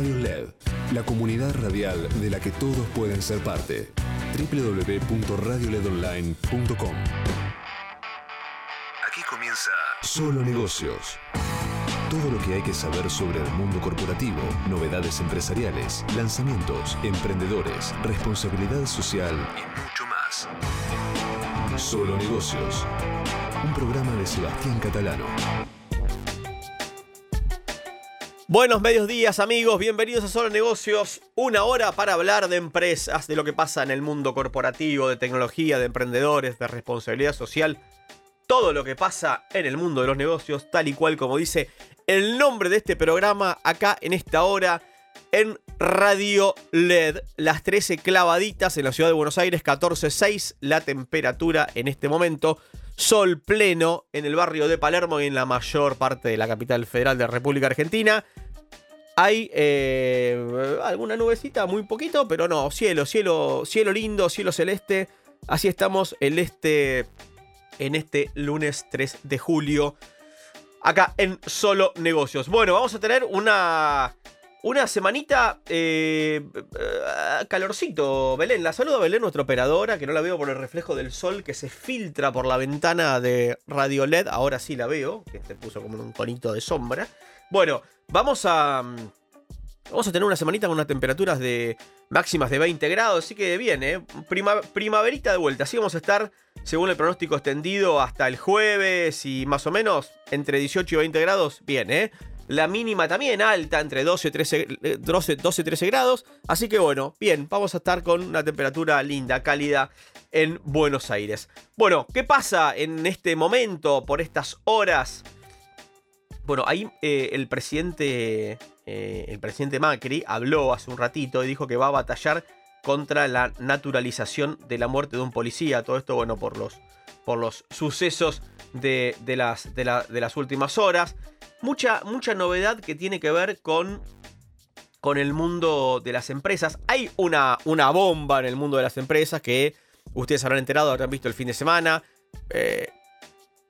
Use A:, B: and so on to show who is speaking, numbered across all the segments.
A: Radio LED, la comunidad radial de la que todos pueden ser parte. www.radioledonline.com Aquí comienza Solo Negocios. Todo lo que hay que saber sobre el mundo corporativo, novedades empresariales, lanzamientos, emprendedores, responsabilidad social y mucho más. Solo Negocios. Un programa de Sebastián Catalano.
B: Buenos medios días amigos, bienvenidos a Solo Negocios, una hora para hablar de empresas, de lo que pasa en el mundo corporativo, de tecnología, de emprendedores, de responsabilidad social, todo lo que pasa en el mundo de los negocios, tal y cual como dice el nombre de este programa acá en esta hora en Radio LED, las 13 clavaditas en la ciudad de Buenos Aires, 14.6 la temperatura en este momento, sol pleno en el barrio de Palermo y en la mayor parte de la capital federal de República Argentina. Hay eh, alguna nubecita, muy poquito, pero no, cielo, cielo, cielo lindo, cielo celeste. Así estamos este, en este lunes 3 de julio, acá en Solo Negocios. Bueno, vamos a tener una, una semanita eh, eh, calorcito, Belén. La saludo a Belén, nuestra operadora, que no la veo por el reflejo del sol que se filtra por la ventana de Radio LED. Ahora sí la veo, que se puso como un tonito de sombra. Bueno, vamos a. Vamos a tener una semanita con unas temperaturas de máximas de 20 grados, así que bien, ¿eh? primaverita de vuelta. Así vamos a estar, según el pronóstico extendido, hasta el jueves y más o menos entre 18 y 20 grados. Bien, ¿eh? La mínima también alta, entre 12 y 13, 12, 12, 13 grados. Así que bueno, bien, vamos a estar con una temperatura linda, cálida en Buenos Aires. Bueno, ¿qué pasa en este momento, por estas horas? Bueno, ahí eh, el presidente. Eh, el presidente Macri habló hace un ratito y dijo que va a batallar contra la naturalización de la muerte de un policía. Todo esto, bueno, por los, por los sucesos de, las, últimas horas. Mucha, mucha novedad que tiene que ver con, el mundo de las empresas. Hay una, una bomba en el mundo de las empresas que ustedes habrán enterado, habrán visto el fin de semana. Eh,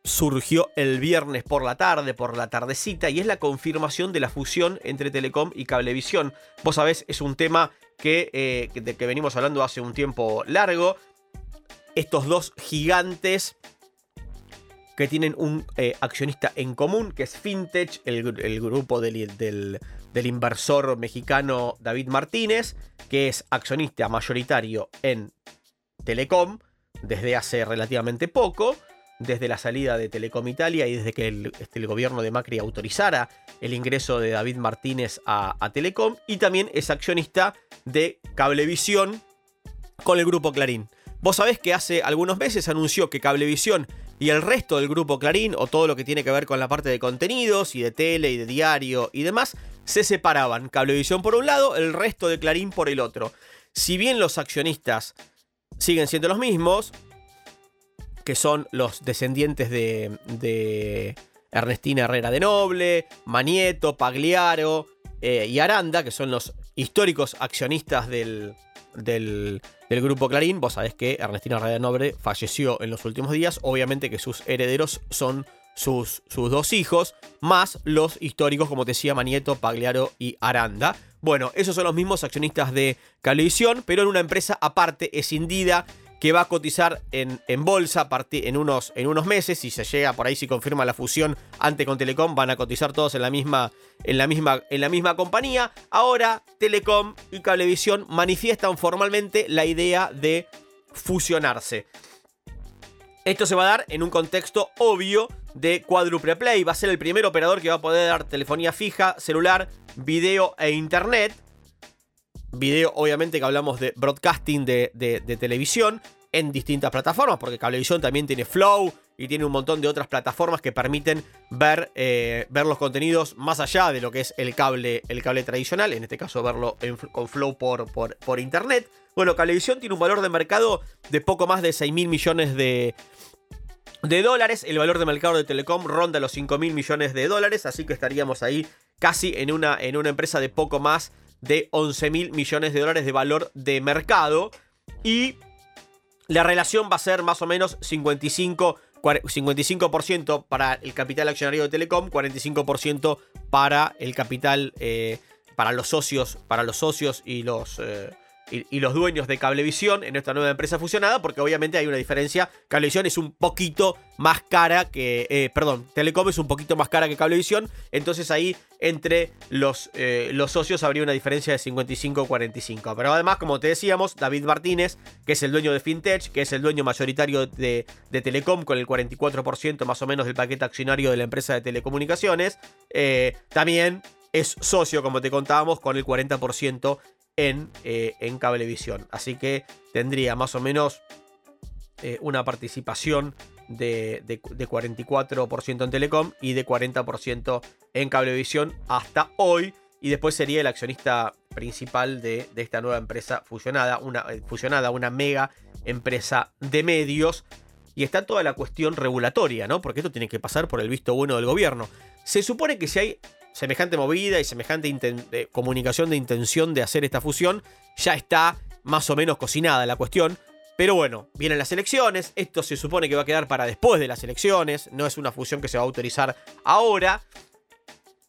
B: surgió el viernes por la tarde, por la tardecita, y es la confirmación de la fusión entre Telecom y Cablevisión. Vos sabés, es un tema que, eh, de que venimos hablando hace un tiempo largo. Estos dos gigantes que tienen un eh, accionista en común, que es Fintech, el, grupo del, del inversor mexicano David Martínez, que es accionista mayoritario en Telecom desde hace relativamente poco desde la salida de Telecom Italia y desde que el, este, gobierno de Macri autorizara el ingreso de David Martínez a, Telecom y también es accionista de Cablevisión con el grupo Clarín. Vos sabés que hace algunos meses anunció que Cablevisión y el resto del grupo Clarín, o todo lo que tiene que ver con la parte de contenidos y de tele y de diario y demás, se separaban. Cablevisión por un lado, el resto de Clarín por el otro. Si bien los accionistas siguen siendo los mismos, que son los descendientes de, Ernestina Herrera de Noble, Manieto, Pagliaro eh, y Aranda, que son los históricos accionistas del, del, grupo Clarín. Vos sabés que Ernestina de Noble falleció en los últimos días. Obviamente que sus herederos son sus, sus dos hijos, más los históricos, como te decía, Manieto, Pagliaro y Aranda. Bueno, esos son los mismos accionistas de Cablevisión, pero en una empresa aparte, escindida que va a cotizar en, en bolsa en unos, en unos meses. Si se llega por ahí, si confirma la fusión ante con Telecom, van a cotizar todos en la misma, en la misma, en la misma compañía. Ahora, Telecom y Cablevisión manifiestan formalmente la idea de fusionarse. Esto se va a dar en un contexto obvio de cuádruple play. Va a ser el primer operador que va a poder dar telefonía fija, celular, video e internet video, obviamente que hablamos de broadcasting de, televisión en distintas plataformas, porque Cablevisión también tiene Flow y tiene un montón de otras plataformas que permiten ver, eh, ver los contenidos más allá de lo que es el cable, el cable tradicional, en este caso verlo con Flow por, por, por, internet. Bueno, Cablevisión tiene un valor de mercado de poco más de 6 mil millones de, de dólares. El valor de mercado de Telecom ronda los 5 mil millones de dólares, así que estaríamos ahí casi en una, en una empresa de poco más de 11 mil millones de dólares de valor de mercado. Y la relación va a ser más o menos 55, 55% para el capital accionario de Telecom, 45% para el capital, eh, para los socios, para los socios y los, eh, y, los dueños de Cablevisión en esta nueva empresa fusionada, porque obviamente hay una diferencia. Cablevisión es un poquito más cara que, eh, perdón, Telecom es un poquito más cara que Cablevisión, entonces ahí entre los, eh, los socios habría una diferencia de 55-45. Pero además, como te decíamos, David Martínez, que es el dueño de FinTech, que es el dueño mayoritario de, de Telecom, con el 44% más o menos del paquete accionario de la empresa de telecomunicaciones, eh, también es socio, como te contábamos, con el 40% en, eh, en Cablevisión. Así que tendría más o menos eh, una participación de, 44% en Telecom y de 40% en Cablevisión hasta hoy. Y después sería el accionista principal de, esta nueva empresa fusionada, una, eh, fusionada, una mega empresa de medios. Y está toda la cuestión regulatoria, ¿no? Porque esto tiene que pasar por el visto bueno del gobierno. Se supone que si hay semejante movida y semejante comunicación de intención de hacer esta fusión, ya está más o menos cocinada la cuestión. Pero bueno, vienen las elecciones, esto se supone que va a quedar para después de las elecciones, no es una fusión que se va a autorizar ahora.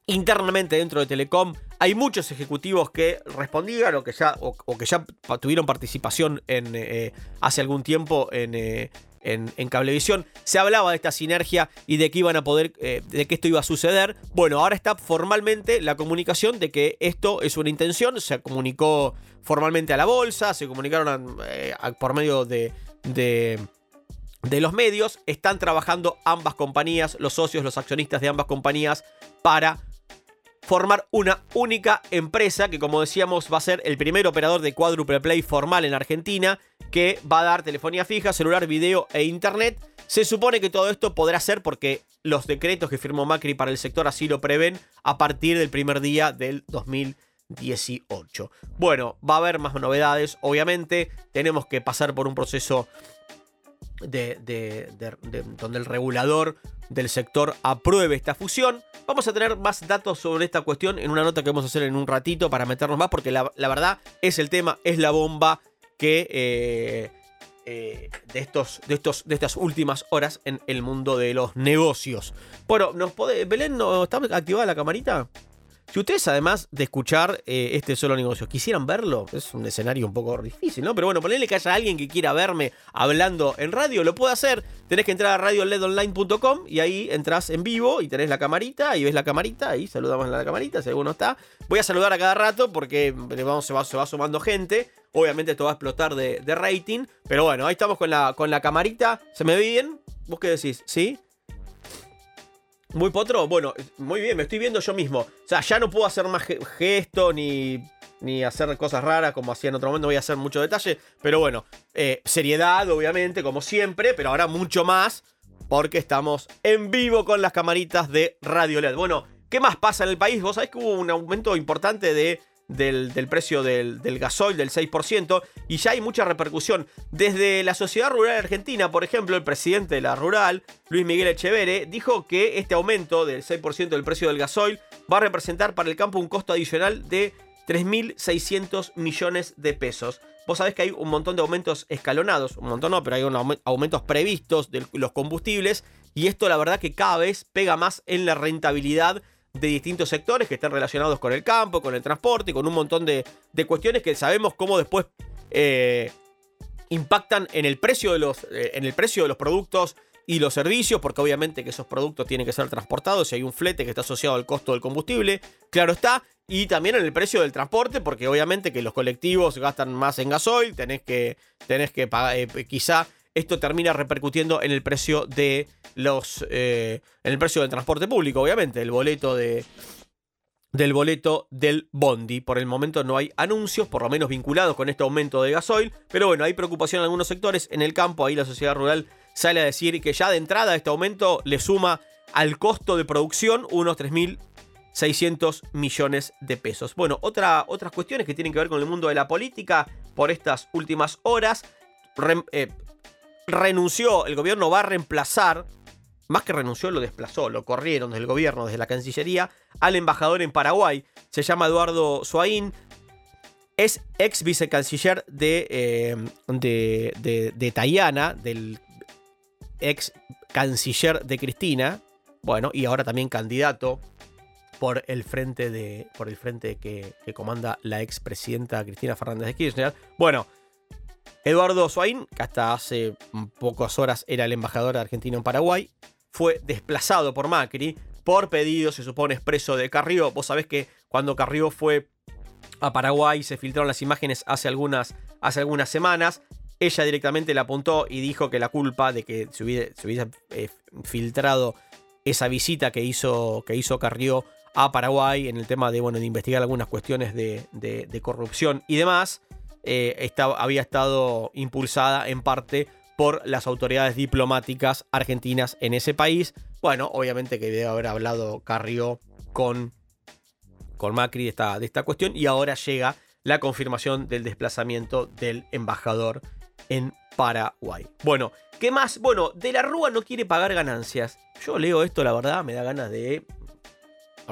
B: Internamente dentro de Telecom hay muchos ejecutivos que respondían o que ya, o, que ya tuvieron participación en, eh, hace algún tiempo en, eh, en, Cablevisión. Se hablaba de esta sinergia y de que iban a poder, eh, de que esto iba a suceder. Bueno, ahora está formalmente la comunicación de que esto es una intención. Se comunicó formalmente a la bolsa, se comunicaron eh, por medio de, de de los medios. Están trabajando ambas compañías, los socios, los accionistas de ambas compañías, para formar una única empresa que, como decíamos, va a ser el primer operador de cuádruple play formal en Argentina, que va a dar telefonía fija, celular, video e internet. Se supone que todo esto podrá ser porque los decretos que firmó Macri para el sector así lo prevén a partir del primer día del 2018. Bueno, va a haber más novedades, obviamente. Tenemos que pasar por un proceso de, donde el regulador del sector apruebe esta fusión. Vamos a tener más datos sobre esta cuestión en una nota que vamos a hacer en un ratito para meternos más, porque la, verdad es el tema, es la bomba que eh, eh, de, estos, de, estos, de estas últimas horas en el mundo de los negocios. Bueno, ¿nos puede, Belén, ¿no, ¿está activada la camarita? Si ustedes, además de escuchar eh, este solo negocio, quisieran verlo, es un escenario un poco difícil, ¿no? Pero bueno, ponerle que haya alguien que quiera verme hablando en radio, lo puede hacer. Tenés que entrar a radioledonline.com y ahí entras en vivo y tenés la camarita y ves la camarita y saludamos a la camarita si alguno está. Voy a saludar a cada rato porque vamos, se, va, se sumando gente. Obviamente esto va a explotar de, de, rating. Pero bueno, ahí estamos con la, con la camarita. ¿Se me ve bien? ¿Vos qué decís? ¿Sí? Muy potro, bueno, muy bien, me estoy viendo yo mismo. O sea, ya no puedo hacer más gesto ni, ni hacer cosas raras como hacía en otro momento, voy a hacer mucho detalle. Pero bueno, eh, seriedad, obviamente, como siempre, pero ahora mucho más porque estamos en vivo con las camaritas de Radio LED. Bueno, ¿qué más pasa en el país? Vos sabés que hubo un aumento importante de del, precio del, del, gasoil del 6% y ya hay mucha repercusión. Desde la Sociedad Rural Argentina, por ejemplo, el presidente de la Rural, Luis Miguel Echevere, dijo que este aumento del 6% del precio del gasoil va a representar para el campo un costo adicional de 3.600 millones de pesos. Vos sabés que hay un montón de aumentos escalonados, un montón no, pero hay aumentos previstos de los combustibles y esto la verdad que cada vez pega más en la rentabilidad de distintos sectores que están relacionados con el campo, con el transporte, con un montón de, cuestiones que sabemos cómo después eh, impactan en el, precio de los, eh, en el precio de los productos y los servicios, porque obviamente que esos productos tienen que ser transportados si hay un flete que está asociado al costo del combustible, claro está, y también en el precio del transporte, porque obviamente que los colectivos gastan más en gasoil, tenés que, tenés que pagar, eh, quizá esto termina repercutiendo en el precio de los. Eh, en el precio del transporte público, obviamente. El boleto de. Del boleto del Bondi. Por el momento no hay anuncios, por lo menos vinculados con este aumento de gasoil. Pero bueno, hay preocupación en algunos sectores. En el campo, ahí la sociedad rural sale a decir que ya de entrada este aumento le suma al costo de producción unos 3.600 millones de pesos. Bueno, otra, otras cuestiones que tienen que ver con el mundo de la política por estas últimas horas. Eh, renunció, el gobierno va a reemplazar, más que renunció, lo desplazó, lo corrieron desde el gobierno, desde la Cancillería, al embajador en Paraguay. Se llama Eduardo Suaín. Es ex vicecanciller de, eh, de, de, Tayana, del ex canciller de Cristina. Bueno, y ahora también candidato por el frente, de, por el frente que, que comanda la expresidenta Cristina Fernández de Kirchner. Bueno, Eduardo Swain, que hasta hace pocas horas era el embajador argentino en Paraguay, fue desplazado por Macri por pedido, se supone, expreso de Carrió. Vos sabés que cuando Carrió fue a Paraguay se filtraron las imágenes hace algunas, hace algunas semanas. Ella directamente le apuntó y dijo que la culpa de que se hubiese, eh, filtrado esa visita que hizo, que hizo Carrió a Paraguay en el tema de, bueno, de investigar algunas cuestiones de, corrupción y demás, eh, había estado impulsada en parte por las autoridades diplomáticas argentinas en ese país. Bueno, obviamente que debe haber hablado Carrió con, con Macri de esta, de esta cuestión y ahora llega la confirmación del desplazamiento del embajador en Paraguay. Bueno, ¿qué más? Bueno, De la Rúa no quiere pagar ganancias. Yo leo esto, la verdad, me da ganas de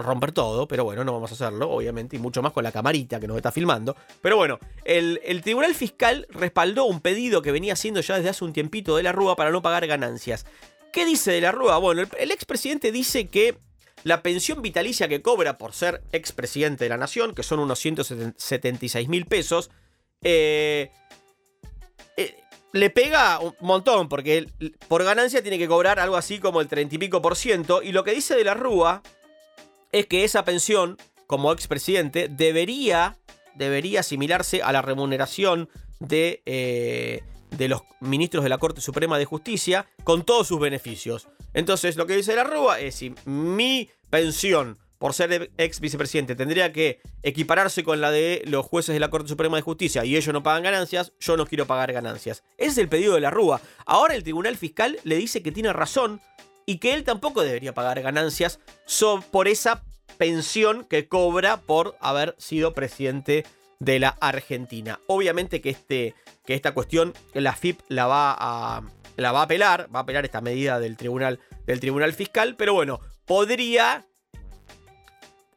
B: romper todo, pero bueno, no vamos a hacerlo, obviamente, y mucho más con la camarita que nos está filmando. Pero bueno, el, Tribunal Fiscal respaldó un pedido que venía haciendo ya desde hace un tiempito de la Rúa para no pagar ganancias. ¿Qué dice de la Rúa? Bueno, el, expresidente dice que la pensión vitalicia que cobra por ser expresidente de la nación, que son unos 176 mil pesos, eh, eh, le pega un montón, porque por ganancia tiene que cobrar algo así como el 30 y pico por ciento, y lo que dice de la Rúa es que esa pensión, como expresidente, debería, debería asimilarse a la remuneración de, eh, de los ministros de la Corte Suprema de Justicia con todos sus beneficios. Entonces, lo que dice la Rúa es si mi pensión por ser ex vicepresidente tendría que equipararse con la de los jueces de la Corte Suprema de Justicia y ellos no pagan ganancias, yo no quiero pagar ganancias. Ese es el pedido de la Rúa. Ahora el Tribunal Fiscal le dice que tiene razón y que él tampoco debería pagar ganancias por esa pensión que cobra por haber sido presidente de la Argentina. Obviamente que, este, que esta cuestión la FIP la va a, la va a apelar, va a apelar esta medida del tribunal, del tribunal fiscal, pero bueno, podría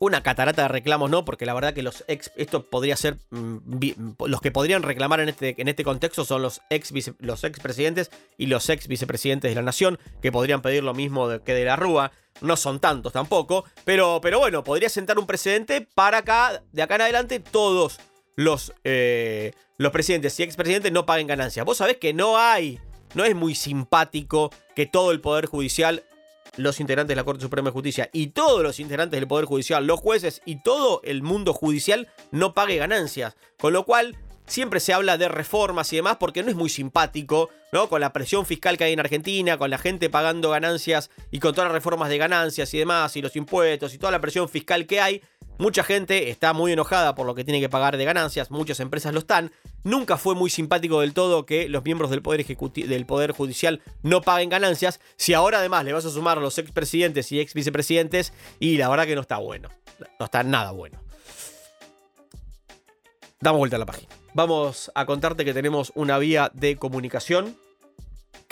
B: una catarata de reclamos no, porque la verdad que los ex, esto podría ser, mm, los que podrían reclamar en este, en este contexto son los ex, los ex presidentes y los ex vicepresidentes de la nación, que podrían pedir lo mismo que de la Rúa. No son tantos tampoco, pero, pero bueno, podría sentar un precedente para acá, de acá en adelante, todos los, eh, los presidentes y expresidentes no paguen ganancias. Vos sabés que no hay, no es muy simpático que todo el Poder Judicial los integrantes de la Corte Suprema de Justicia y todos los integrantes del Poder Judicial, los jueces y todo el mundo judicial no pague ganancias. Con lo cual, siempre se habla de reformas y demás porque no es muy simpático, ¿no? Con la presión fiscal que hay en Argentina, con la gente pagando ganancias y con todas las reformas de ganancias y demás, y los impuestos y toda la presión fiscal que hay. Mucha gente está muy enojada por lo que tiene que pagar de ganancias, muchas empresas lo están. Nunca fue muy simpático del todo que los miembros del Poder, del poder Judicial no paguen ganancias. Si ahora además le vas a sumar a los expresidentes y ex vicepresidentes, y la verdad que no está bueno. No está nada bueno. Damos vuelta a la página. Vamos a contarte que tenemos una vía de comunicación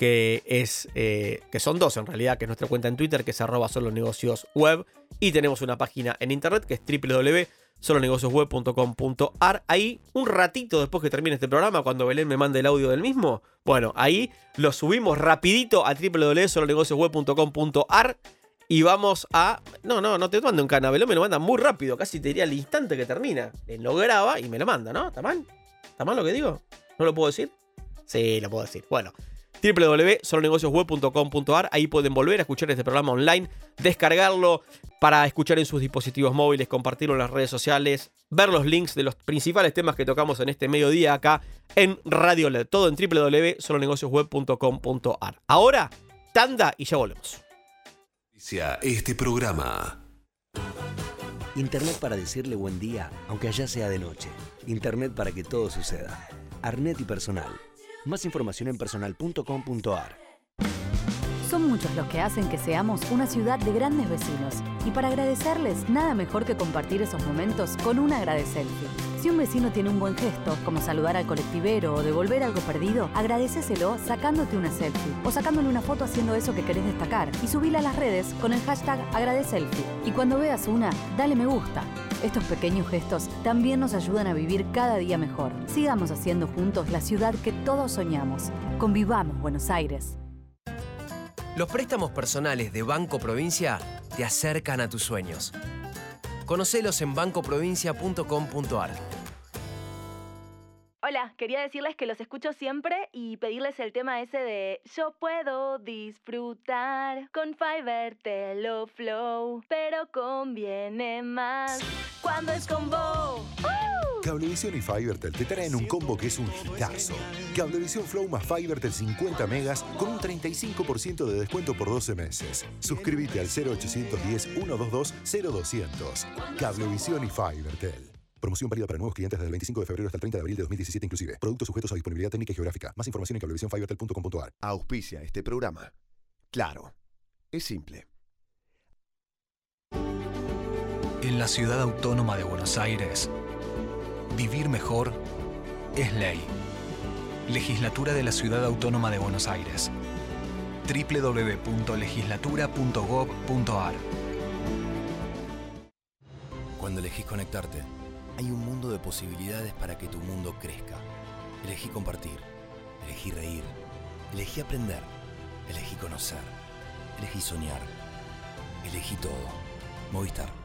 B: que es eh, que son dos en realidad, que es nuestra cuenta en Twitter, que es arroba solo y tenemos una página en internet que es www.solonegociosweb.com.ar. Ahí, un ratito después que termine este programa, cuando Belén me mande el audio del mismo, bueno, ahí lo subimos rapidito a www.solonegociosweb.com.ar y vamos a... No, no, no te mando un cana, Belén me lo manda muy rápido, casi te diría al instante que termina. Él lo graba y me lo manda, ¿no? ¿Está mal? ¿Está mal lo que digo? ¿No lo puedo decir? Sí, lo puedo decir. Bueno, www.solonegociosweb.com.ar. Ahí pueden volver a escuchar este programa online, descargarlo para escuchar en sus dispositivos móviles, compartirlo en las redes sociales, ver los links de los principales temas que tocamos en este mediodía acá en Radio LED. Todo en www.solonegociosweb.com.ar. Ahora, tanda y ya volvemos.
A: Este programa.
C: Internet para decirle buen día, aunque allá sea de noche. Internet para que todo suceda. Arnet y personal más información en personal.com.ar.
D: Son muchos los que hacen que seamos una ciudad de grandes vecinos. Y para agradecerles, nada mejor que compartir esos momentos con un agradecerle. Si un vecino tiene un buen gesto, como saludar al colectivero o devolver algo perdido, agradeceselo sacándote una selfie o sacándole una foto haciendo eso que querés destacar y subila a las redes con el hashtag agradeselfie. Y cuando veas una, dale me gusta. Estos pequeños gestos también nos ayudan a vivir cada día mejor. Sigamos haciendo juntos la ciudad que todos soñamos. Convivamos Buenos Aires.
E: Los préstamos personales de Banco Provincia te acercan a tus sueños. Conocelos en bancoprovincia.com.ar.
F: Hola, quería decirles que los escucho siempre y pedirles el tema ese de Yo puedo disfrutar con Fiverr Telo Flow, pero conviene más cuando es con vos.
G: Cablevisión y Fivertel te traen un combo que es un hitazo. Cablevisión Flow más Fivertel 50 megas con un 35% de descuento por 12 meses. Suscríbete al 0810 122 0200. Cablevisión y Fivertel. Promoción válida para nuevos clientes desde el 25 de febrero hasta el 30 de abril de 2017 inclusive. Productos sujetos a disponibilidad técnica y geográfica. Más información en cablevisiónfibertel.com.ar.
H: Auspicia este programa. Claro, es simple.
I: En la ciudad autónoma de Buenos Aires, vivir mejor es ley. Legislatura de la Ciudad Autónoma de Buenos Aires. www.legislatura.gov.ar
J: Cuando elegís conectarte, hay un mundo de posibilidades para que tu mundo crezca. Elegí compartir, elegí reír, elegí aprender, elegí conocer, elegí soñar, elegí todo. Movistar.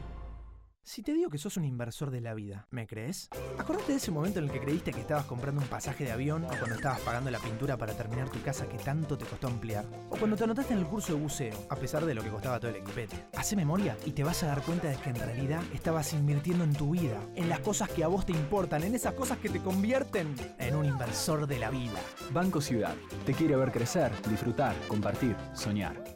K: Si te digo que sos un inversor de la vida, ¿me crees? Acordate de ese momento en el que creíste que estabas comprando un pasaje de avión o cuando estabas pagando la pintura para terminar tu casa que tanto te costó ampliar. O cuando te anotaste en el curso de buceo, a pesar de lo que costaba todo el equipete. Hace memoria y te vas a dar cuenta de que en realidad estabas invirtiendo en tu vida, en las cosas que a vos te importan, en esas cosas que te convierten en un inversor de la vida.
L: Banco Ciudad. Te quiere ver crecer, disfrutar, compartir, soñar.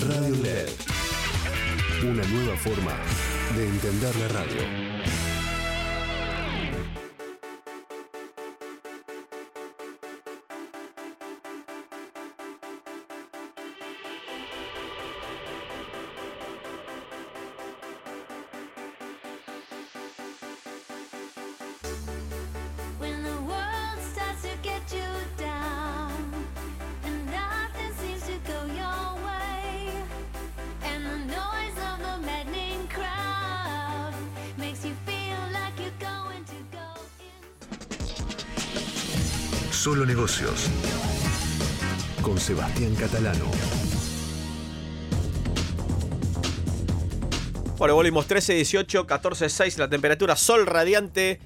A: Radio LED. Una nueva forma de entender la radio. Con Sebastián Catalano.
B: Bueno, volvimos 13, 18, 14, 6, la temperatura sol radiante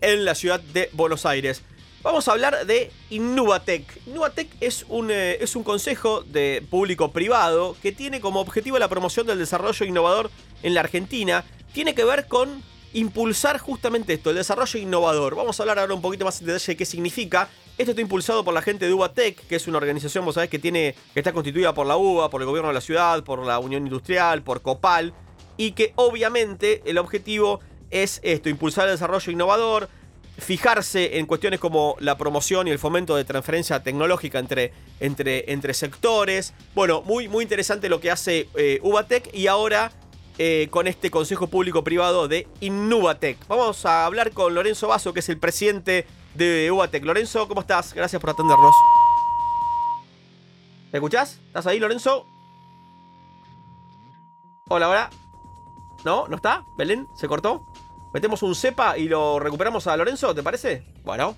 B: en la ciudad de Buenos Aires. Vamos a hablar de Innovatec. Innovatec es un, eh, es un consejo de público-privado que tiene como objetivo la promoción del desarrollo innovador en la Argentina. Tiene que ver con impulsar justamente esto, el desarrollo innovador. Vamos a hablar ahora un poquito más en detalle de qué significa. Esto está impulsado por la gente de UBATEC, que es una organización, vos sabés, que, tiene, que está constituida por la UBA, por el gobierno de la ciudad, por la Unión Industrial, por COPAL, y que obviamente el objetivo es esto, impulsar el desarrollo innovador, fijarse en cuestiones como la promoción y el fomento de transferencia tecnológica entre, entre, entre sectores. Bueno, muy, muy interesante lo que hace eh, UBATEC y ahora eh, con este Consejo Público Privado de Innovatec. Vamos a hablar con Lorenzo Vaso, que es el presidente de UBATEC. Lorenzo, ¿cómo estás? Gracias por atendernos. ¿Me escuchás? ¿Estás ahí, Lorenzo? Hola, hola. ¿No? ¿No está? ¿Belén? ¿Se cortó? Metemos un cepa y lo recuperamos a Lorenzo, ¿te parece? Bueno.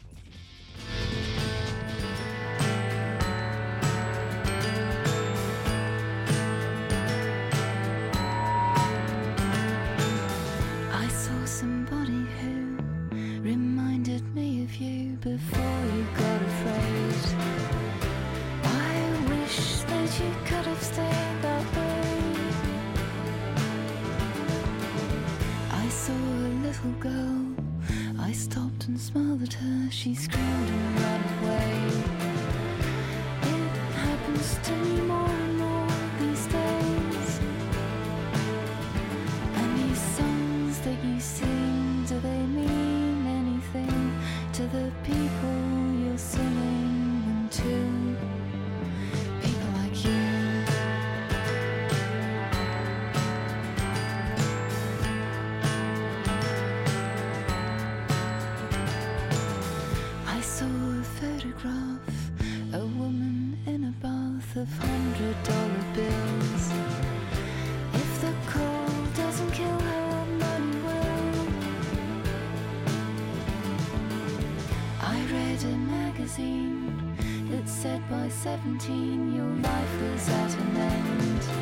M: little girl. I stopped and smiled at her. She screamed and ran away. It happens to me more. 17, your life is at an end.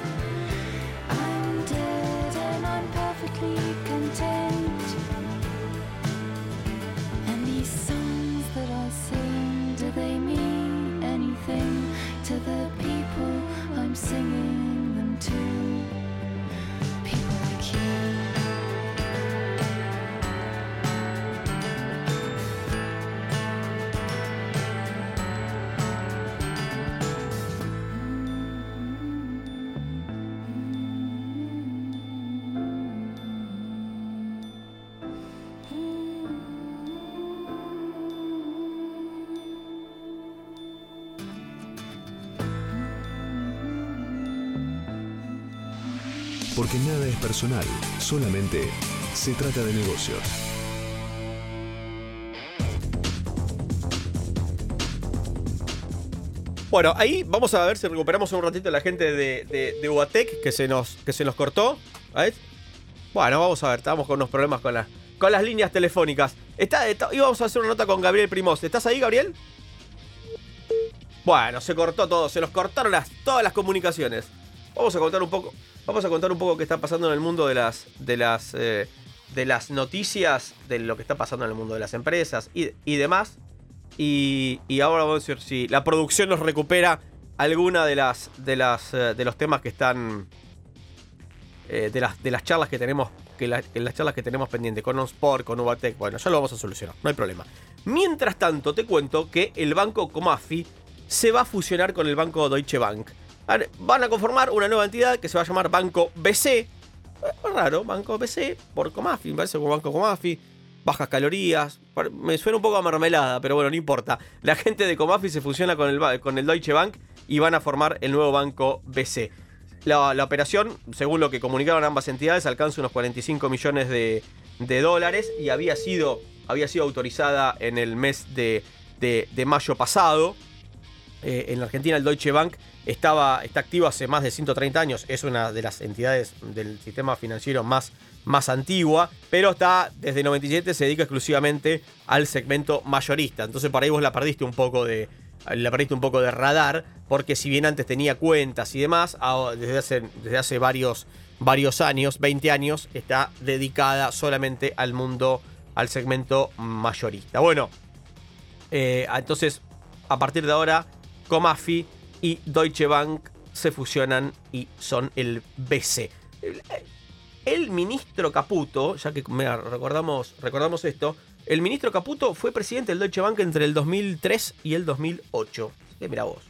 A: Porque nada es personal, solamente se trata de negocios.
B: Bueno, ahí vamos a ver si recuperamos un ratito a la gente de, de, Ubatec que se nos, que se nos cortó. Bueno, vamos a ver, estamos con unos problemas con, la- con las líneas telefónicas. Está, está- íbamos a hacer una nota con Gabriel Primos. ¿Estás ahí, Gabriel? Bueno, se cortó todo, se nos cortaron las, todas las comunicaciones. Vamos a contar un poco, vamos a contar un poco qué está pasando en el mundo de las, de las, eh, de las noticias, de lo que está pasando en el mundo de las empresas y, y demás. Y, y ahora vamos a ver si la producción nos recupera alguna de las, de las, eh, de los temas que están, eh, de las, de las charlas que tenemos, que, la- que las charlas que tenemos pendientes con OnSport, con Ubatec. Bueno, ya lo vamos a solucionar, no hay problema. Mientras tanto, te cuento que el banco Comafi se va a fusionar con el banco Deutsche Bank. Van- a conformar una nueva entidad que se va a llamar Banco BC. Eh, raro, Banco BC por Comafi, me parece como Banco Comafi. Bajas calorías, me suena un poco a mermelada, pero bueno, no importa. La gente de Comafi se fusiona con el, con el Deutsche Bank y van a formar el nuevo Banco BC. La, operación, según lo que comunicaron ambas entidades, alcanza unos 45 millones de, de dólares y había sido, había sido autorizada en el mes de- de mayo pasado. Eh, en la Argentina el Deutsche Bank estaba, está activo hace más de 130 años, es una de las entidades del sistema financiero más, más antigua, pero está desde 97 se dedica exclusivamente al segmento mayorista. Entonces para ahí vos la perdiste un poco de la perdiste un poco de radar, porque si bien antes tenía cuentas y demás, desde hace, desde hace varios, varios años, 20 años, está dedicada solamente al mundo, al segmento mayorista. Bueno, eh, entonces a partir de ahora, Comafi y Deutsche Bank se fusionan y son el BC. El, ministro Caputo, ya que recordamos, recordamos esto, el ministro Caputo fue presidente del Deutsche Bank entre el 2003 y el 2008. Eh, mira vos.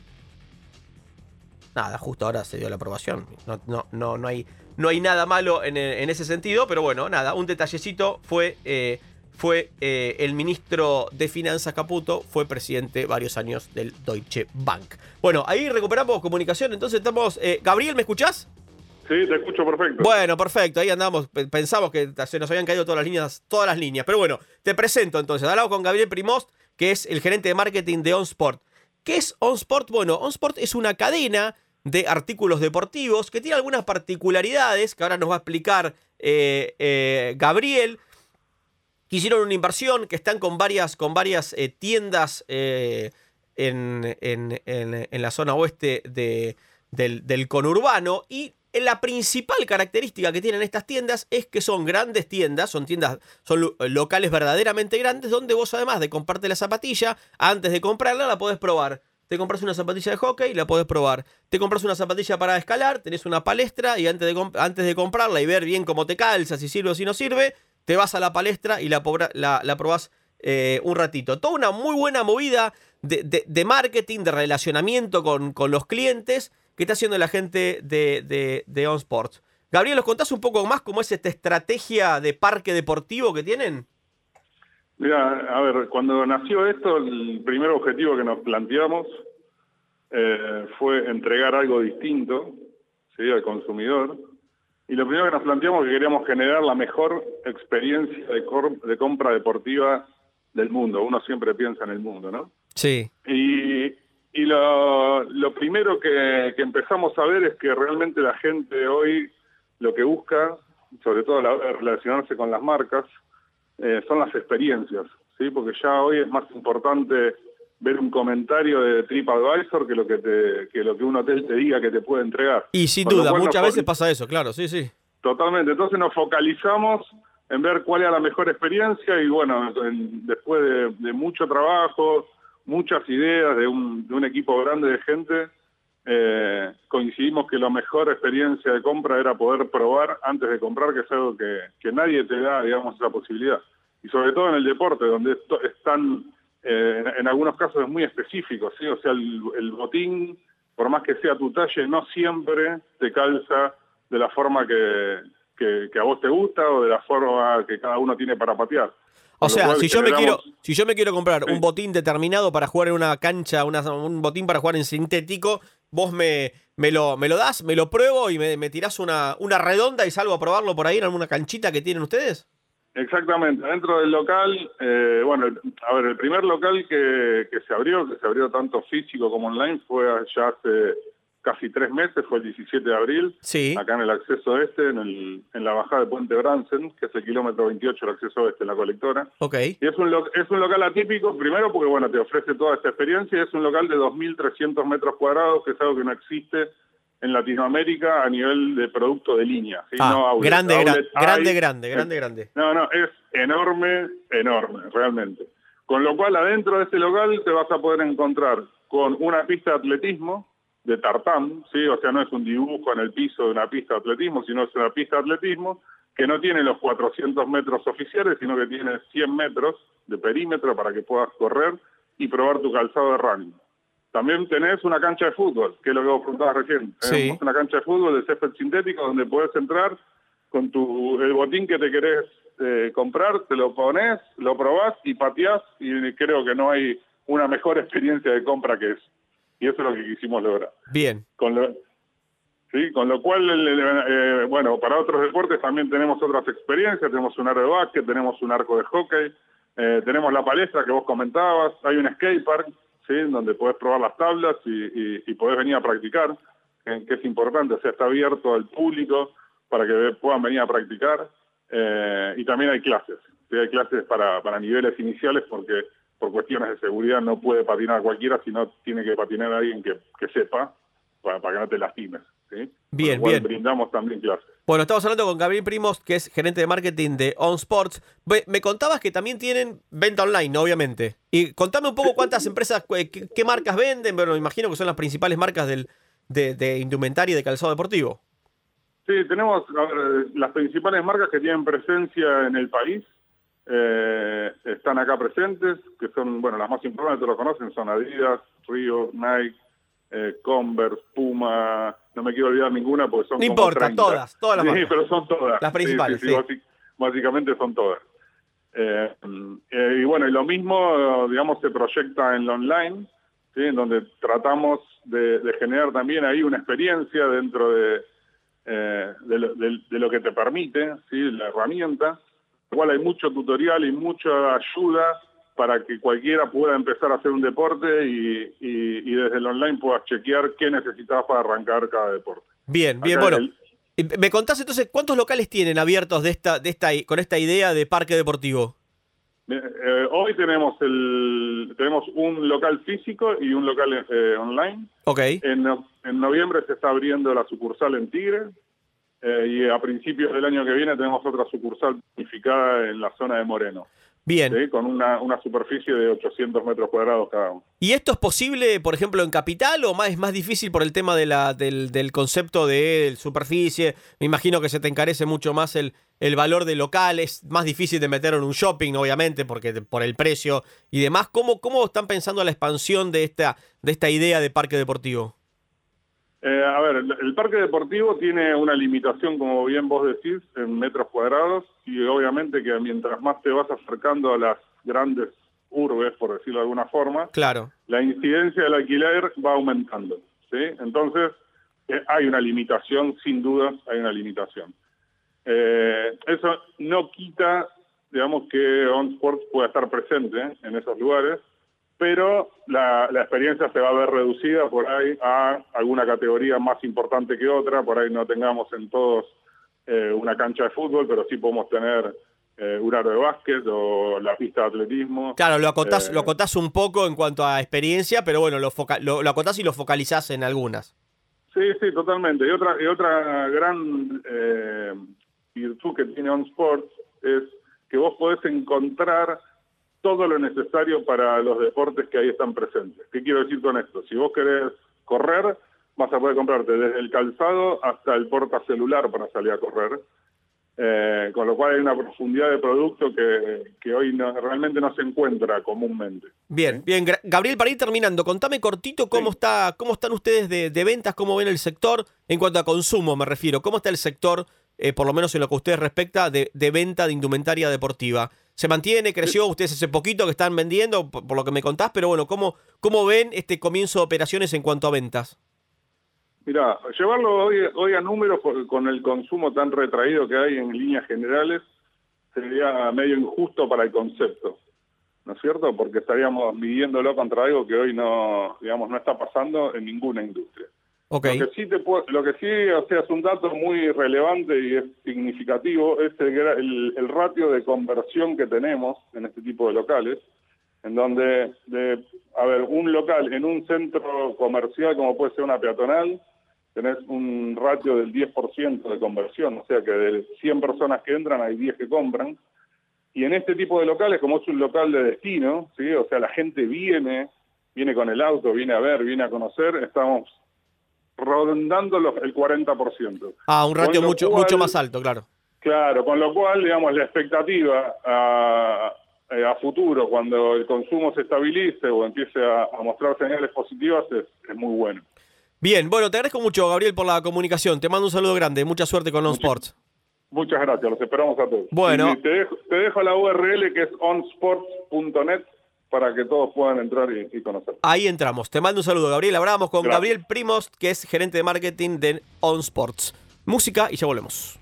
B: Nada, justo ahora se dio la aprobación. No, no, no, no, hay, no hay nada malo en, en ese sentido, pero bueno, nada, un detallecito fue, eh, fue eh, el ministro de Finanzas Caputo, fue presidente varios años del Deutsche Bank. Bueno, ahí recuperamos comunicación, entonces estamos... eh, Gabriel, ¿me escuchás?
N: Sí, te escucho perfecto.
B: Bueno, perfecto, ahí andamos, Pe- pensamos que se nos habían caído todas las líneas, todas las líneas, pero bueno, te presento entonces, hablamos con Gabriel Primost, que es el gerente de marketing de OnSport. ¿Qué es OnSport? Bueno, OnSport es una cadena de artículos deportivos que tiene algunas particularidades que ahora nos va a explicar eh, eh, Gabriel. Hicieron una inversión, que están con varias, con varias eh, tiendas eh, en, en- en- la zona oeste de- del, del conurbano. Y la principal característica que tienen estas tiendas es que son grandes tiendas, son tiendas, son lo- locales verdaderamente grandes, donde vos además de comprarte la zapatilla, antes de comprarla la podés probar. Te compras una zapatilla de hockey la podés probar. Te compras una zapatilla para escalar, tenés una palestra y antes de, antes de comprarla y ver bien cómo te calza, si sirve o si no sirve, te vas a la palestra y la, la, probás eh, un ratito. Toda una muy buena movida de, marketing, de relacionamiento con, los clientes que está haciendo la gente de, de, OnSport. Gabriel, ¿nos contás un poco más cómo es esta estrategia de parque deportivo que tienen?
N: Mira, a ver, cuando nació esto, el primer objetivo que nos planteamos eh, fue entregar algo distinto al consumidor. Y lo primero que nos planteamos es que queríamos generar la mejor experiencia de, compra deportiva del mundo. Uno siempre piensa en el mundo, ¿no?
B: Sí.
N: Y, y lo, lo primero que, que empezamos a ver es que realmente la gente hoy lo que busca, sobre todo a la hora de relacionarse con las marcas, eh, son las experiencias, ¿sí? Porque ya hoy es más importante ver un comentario de TripAdvisor que lo que, te, que lo que un hotel te diga que te puede entregar.
B: Y sin
N: Con
B: duda, muchas veces pasa eso, claro, sí, sí.
N: Totalmente, entonces nos focalizamos en ver cuál era la mejor experiencia y bueno, en- después de, de mucho trabajo, muchas ideas de un, de un equipo grande de gente, eh, coincidimos que la mejor experiencia de compra era poder probar antes de comprar, que es algo que, que nadie te da, digamos, esa posibilidad. Y sobre todo en el deporte, donde esto es tan, eh, en, en algunos casos es muy específico, ¿sí? O sea, el, el botín, por más que sea tu talle, no siempre te calza de la forma que, que, que a vos te gusta o de la forma que cada uno tiene para patear.
B: O sea,
N: cual
B: si yo me quiero, si yo me quiero comprar un botín determinado para jugar en una cancha, una- un botín para jugar en sintético, vos me, me lo, me lo das, me lo pruebo y me, me tirás una, una redonda y salgo a probarlo por ahí en alguna canchita que tienen ustedes.
N: Exactamente, dentro del local, eh, bueno, a ver, el primer local que, que se abrió, que se abrió tanto físico como online, fue ya hace casi tres meses, fue el 17 de abril,
B: Sí.
N: acá en el acceso este, en, el, en la bajada de Puente Bransen, que es el kilómetro 28, el acceso este, en la colectora.
B: Ok.
N: Y es un, lo- es un local atípico, primero porque bueno te ofrece toda esta experiencia, y es un local de 2.300 metros cuadrados, que es algo que no existe en Latinoamérica a nivel de producto de línea. ¿sí?
B: Ah,
N: No outlet.
B: grande, gra-
N: Outlet
B: grande,
N: hay,
B: grande,
N: eh,
B: grande, grande.
N: No, no, es enorme, enorme, realmente. Con lo cual adentro de este local te vas a poder encontrar con una pista de atletismo de tartán, ¿sí? o sea, no es un dibujo en el piso de una pista de atletismo, sino es una pista de atletismo que no tiene los 400 metros oficiales, sino que tiene 100 metros de perímetro para que puedas correr y probar tu calzado de running. También tenés una cancha de fútbol, que es lo que vos preguntabas recién.
B: Sí.
N: Tenemos una cancha de fútbol de césped sintético donde podés entrar con tu el botín que te querés eh, comprar, te lo pones, lo probás y pateás y creo que no hay una mejor experiencia de compra que eso. Y eso es lo que quisimos lograr.
B: Bien.
N: Con lo, sí, con lo cual, eh, bueno, para otros deportes también tenemos otras experiencias, tenemos un arco de básquet, tenemos un arco de hockey, eh, tenemos la palestra que vos comentabas, hay un skate park, donde podés probar las tablas y, y, podés venir a practicar, que, es importante, o sea, está abierto al público para que puedan venir a practicar, eh, y también hay clases, hay clases para, para niveles iniciales porque por cuestiones de seguridad no puede patinar cualquiera, sino tiene que patinar alguien que, que sepa para, para que no te lastimes. ¿Sí?
B: Bien, bien.
N: Brindamos también clases.
B: Bueno, estamos hablando con Gabriel Primos, que es gerente de marketing de On Sports. Me contabas que también tienen venta online, obviamente. Y contame un poco cuántas empresas, cu- qué, qué marcas venden. Bueno, imagino que son las principales marcas del, de, de indumentaria y de calzado deportivo.
N: Sí, tenemos ver, las principales marcas que tienen presencia en el país. eh, están acá presentes, que son, bueno, las más importantes, lo conocen, son Adidas, Río, Nike, eh, Converse, Puma, no me quiero olvidar ninguna porque son
B: No
N: como
B: importa,
N: 30.
B: todas, todas las
N: Sí,
B: marcas.
N: pero son todas.
B: Las principales,
N: sí,
B: sí.
N: basi- básicamente son todas. Eh, eh, y bueno, y lo mismo, digamos, se proyecta en lo online, ¿sí? en donde tratamos de, de generar también ahí una experiencia dentro de, eh, de, lo, de- de lo que te permite ¿sí? la herramienta, igual hay mucho tutorial y mucha ayuda para que cualquiera pueda empezar a hacer un deporte y, y- y desde el online puedas chequear qué necesitas para arrancar cada deporte.
B: Bien, bien,
N: Acá
B: bueno.
N: el-
B: Me contás entonces cuántos locales tienen abiertos de esta, de esta, con esta idea de parque deportivo.
N: Eh, hoy tenemos el tenemos un local físico y un local eh, online.
B: Ok.
N: En, en noviembre se está abriendo la sucursal en Tigre eh, y a principios del año que viene tenemos otra sucursal planificada en la zona de Moreno.
B: Bien.
N: ¿sí? Con una, una superficie de 800 metros cuadrados cada uno.
B: ¿Y esto es posible, por ejemplo, en capital o más, es más difícil por el tema de la, del, del concepto de superficie? Me imagino que se te encarece mucho más el, el valor de local, es más difícil de meter en un shopping, obviamente, porque por el precio y demás. ¿Cómo, cómo están pensando la expansión de esta, de esta idea de parque deportivo?
N: Eh, a ver, el, parque deportivo tiene una limitación, como bien vos decís, en metros cuadrados y obviamente que mientras más te vas acercando a las grandes urbes, por decirlo de alguna forma,
B: Claro.
N: la incidencia del alquiler va aumentando. ¿sí? Entonces, eh, hay una limitación, sin duda, hay una limitación. Eh, eso no quita, digamos, que OnSports pueda estar presente en esos lugares, pero la, la experiencia se va a ver reducida por ahí a alguna categoría más importante que otra, por ahí no tengamos en todos eh, una cancha de fútbol, pero sí podemos tener eh, un aro de básquet o la pista de atletismo.
O: Claro, lo acotás,
N: Eh,
O: lo acotás un poco en cuanto a experiencia, pero bueno, lo, foca- lo, lo acotás y lo focalizás en algunas.
N: Sí, sí, totalmente. Y otra, y otra gran eh, virtud que tiene On Sports es que vos podés encontrar todo lo necesario para los deportes que ahí están presentes. ¿Qué quiero decir con esto? Si vos querés correr, vas a poder comprarte desde el calzado hasta el portacelular para salir a correr. Eh, con lo cual hay una profundidad de producto que, que hoy no- realmente no se encuentra comúnmente.
O: Bien, bien. Gabriel, para ir terminando, contame cortito cómo está, cómo están ustedes de, de ventas, cómo ven el sector, en cuanto a consumo me refiero. ¿Cómo está el sector, eh, por lo menos en lo que a ustedes respecta, de, venta de indumentaria deportiva? ¿Se mantiene, creció? Ustedes hace poquito que están vendiendo, por, lo que me contás, pero bueno, ¿cómo, ¿cómo ven este comienzo de operaciones en cuanto a ventas?
N: Mira, llevarlo hoy, hoy a números con el consumo tan retraído que hay en líneas generales sería medio injusto para el concepto, ¿no es cierto? Porque estaríamos midiéndolo contra algo que hoy no, digamos, no está pasando en ninguna industria. Lo que sí, te lo que sí o sea, es un dato muy relevante y es significativo, es el, el- ratio de conversión que tenemos en este tipo de locales, en donde, de, a ver, un local en un centro comercial como puede ser una peatonal, tenés un ratio del 10% de conversión, o sea que de 100 personas que entran hay 10 que compran. Y en este tipo de locales, como es un local de destino, ¿sí? o sea, la gente viene, viene con el auto, viene a ver, viene a conocer, estamos rondando los- el 40%.
O: Ah, un ratio mucho,
N: cual-
O: mucho más alto, claro.
N: Claro, con lo cual, digamos, la expectativa a, eh, a futuro, cuando el consumo se estabilice o empiece a, a mostrar señales positivas, es, es muy bueno.
O: Bien, bueno, te agradezco mucho, Gabriel, por la comunicación. Te mando un saludo grande. Mucha suerte con On Sports.
N: Muchas gracias, los esperamos a todos.
O: Bueno.
N: Y te, dejo, te dejo la URL que es onsports.net para que todos puedan entrar y, y conocer.
O: Ahí entramos. Te mando un saludo, Gabriel. Hablábamos con
N: Gracias.
O: Gabriel Primos, que es gerente de marketing de On Sports. Música y ya volvemos.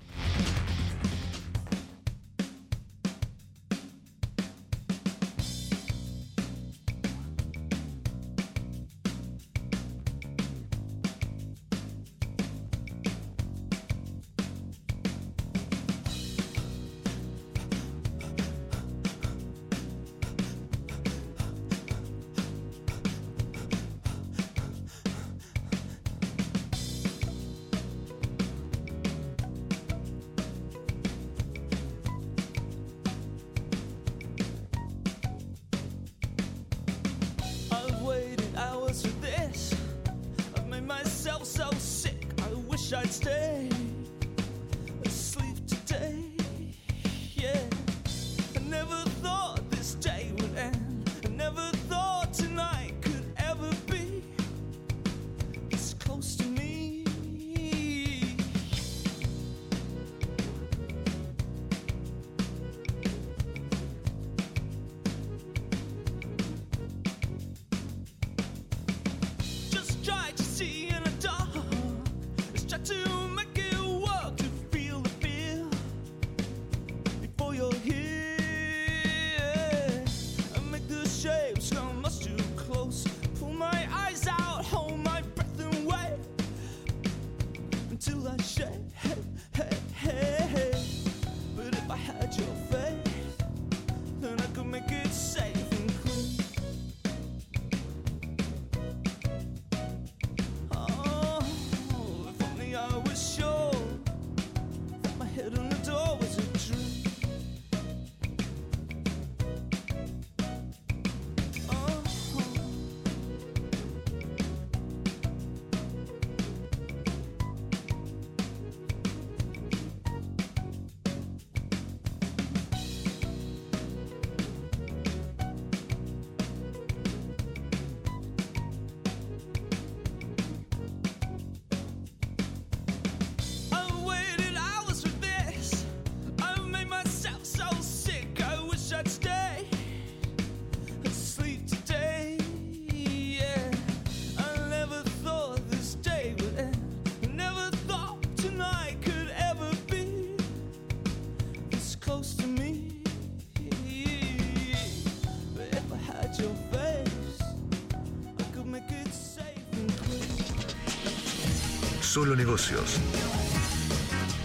A: Solo Negocios.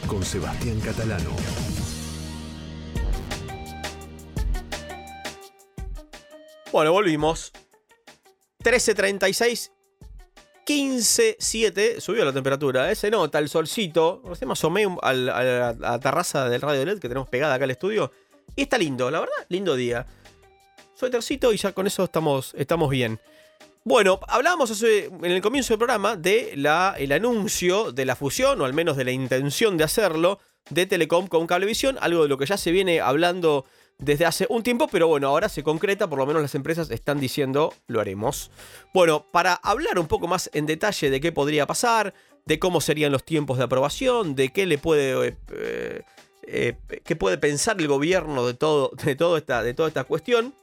A: Con Sebastián Catalano.
B: Bueno, volvimos. 13.36, 15.7. Subió la temperatura, ¿eh? se nota el solcito. Recién asomé a la, a la terraza del radio LED que tenemos pegada acá al estudio. Y está lindo, la verdad, lindo día. Soy Suétercito y ya con eso estamos, estamos bien. Bueno, hablábamos en el comienzo del programa de anuncio de la fusión, o al menos de la intención de hacerlo, de Telecom con Cablevisión, algo de lo que ya se viene hablando desde hace un tiempo, pero bueno, ahora se concreta, por lo menos las empresas están diciendo lo haremos. Bueno, para hablar un poco más en detalle de qué podría pasar, de cómo serían los tiempos de aprobación, de qué le puede... eh, eh, eh, qué puede pensar el gobierno de, todo, de, todo esta, de toda esta cuestión.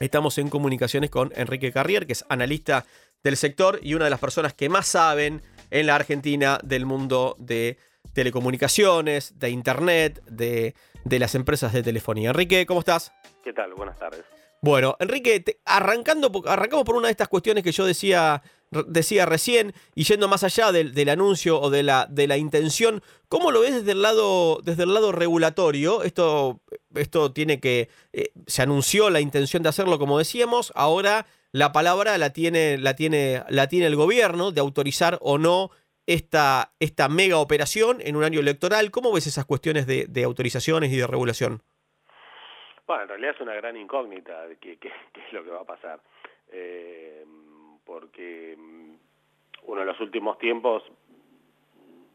B: Estamos en comunicaciones con Enrique Carrier, que es analista del sector y una de las personas que más saben en la Argentina del mundo de telecomunicaciones, de internet, de, de las empresas de telefonía. Enrique, ¿cómo estás?
P: ¿Qué tal? Buenas tardes.
B: Bueno, Enrique, te- arrancando, arrancamos por una de estas cuestiones que yo decía, decía recién, y yendo más allá del, del anuncio o de la, de la intención, ¿cómo lo ves desde el lado, desde el lado regulatorio? Esto, esto tiene que. eh, se anunció la intención de hacerlo, como decíamos, ahora la palabra la tiene, la tiene, la tiene el gobierno de autorizar o no esta, esta mega operación en un año electoral. ¿Cómo ves esas cuestiones de, de autorizaciones y de regulación?
P: Bueno, en realidad es una gran incógnita qué, qué es lo que va a pasar. Eh, porque mm, uno en los últimos tiempos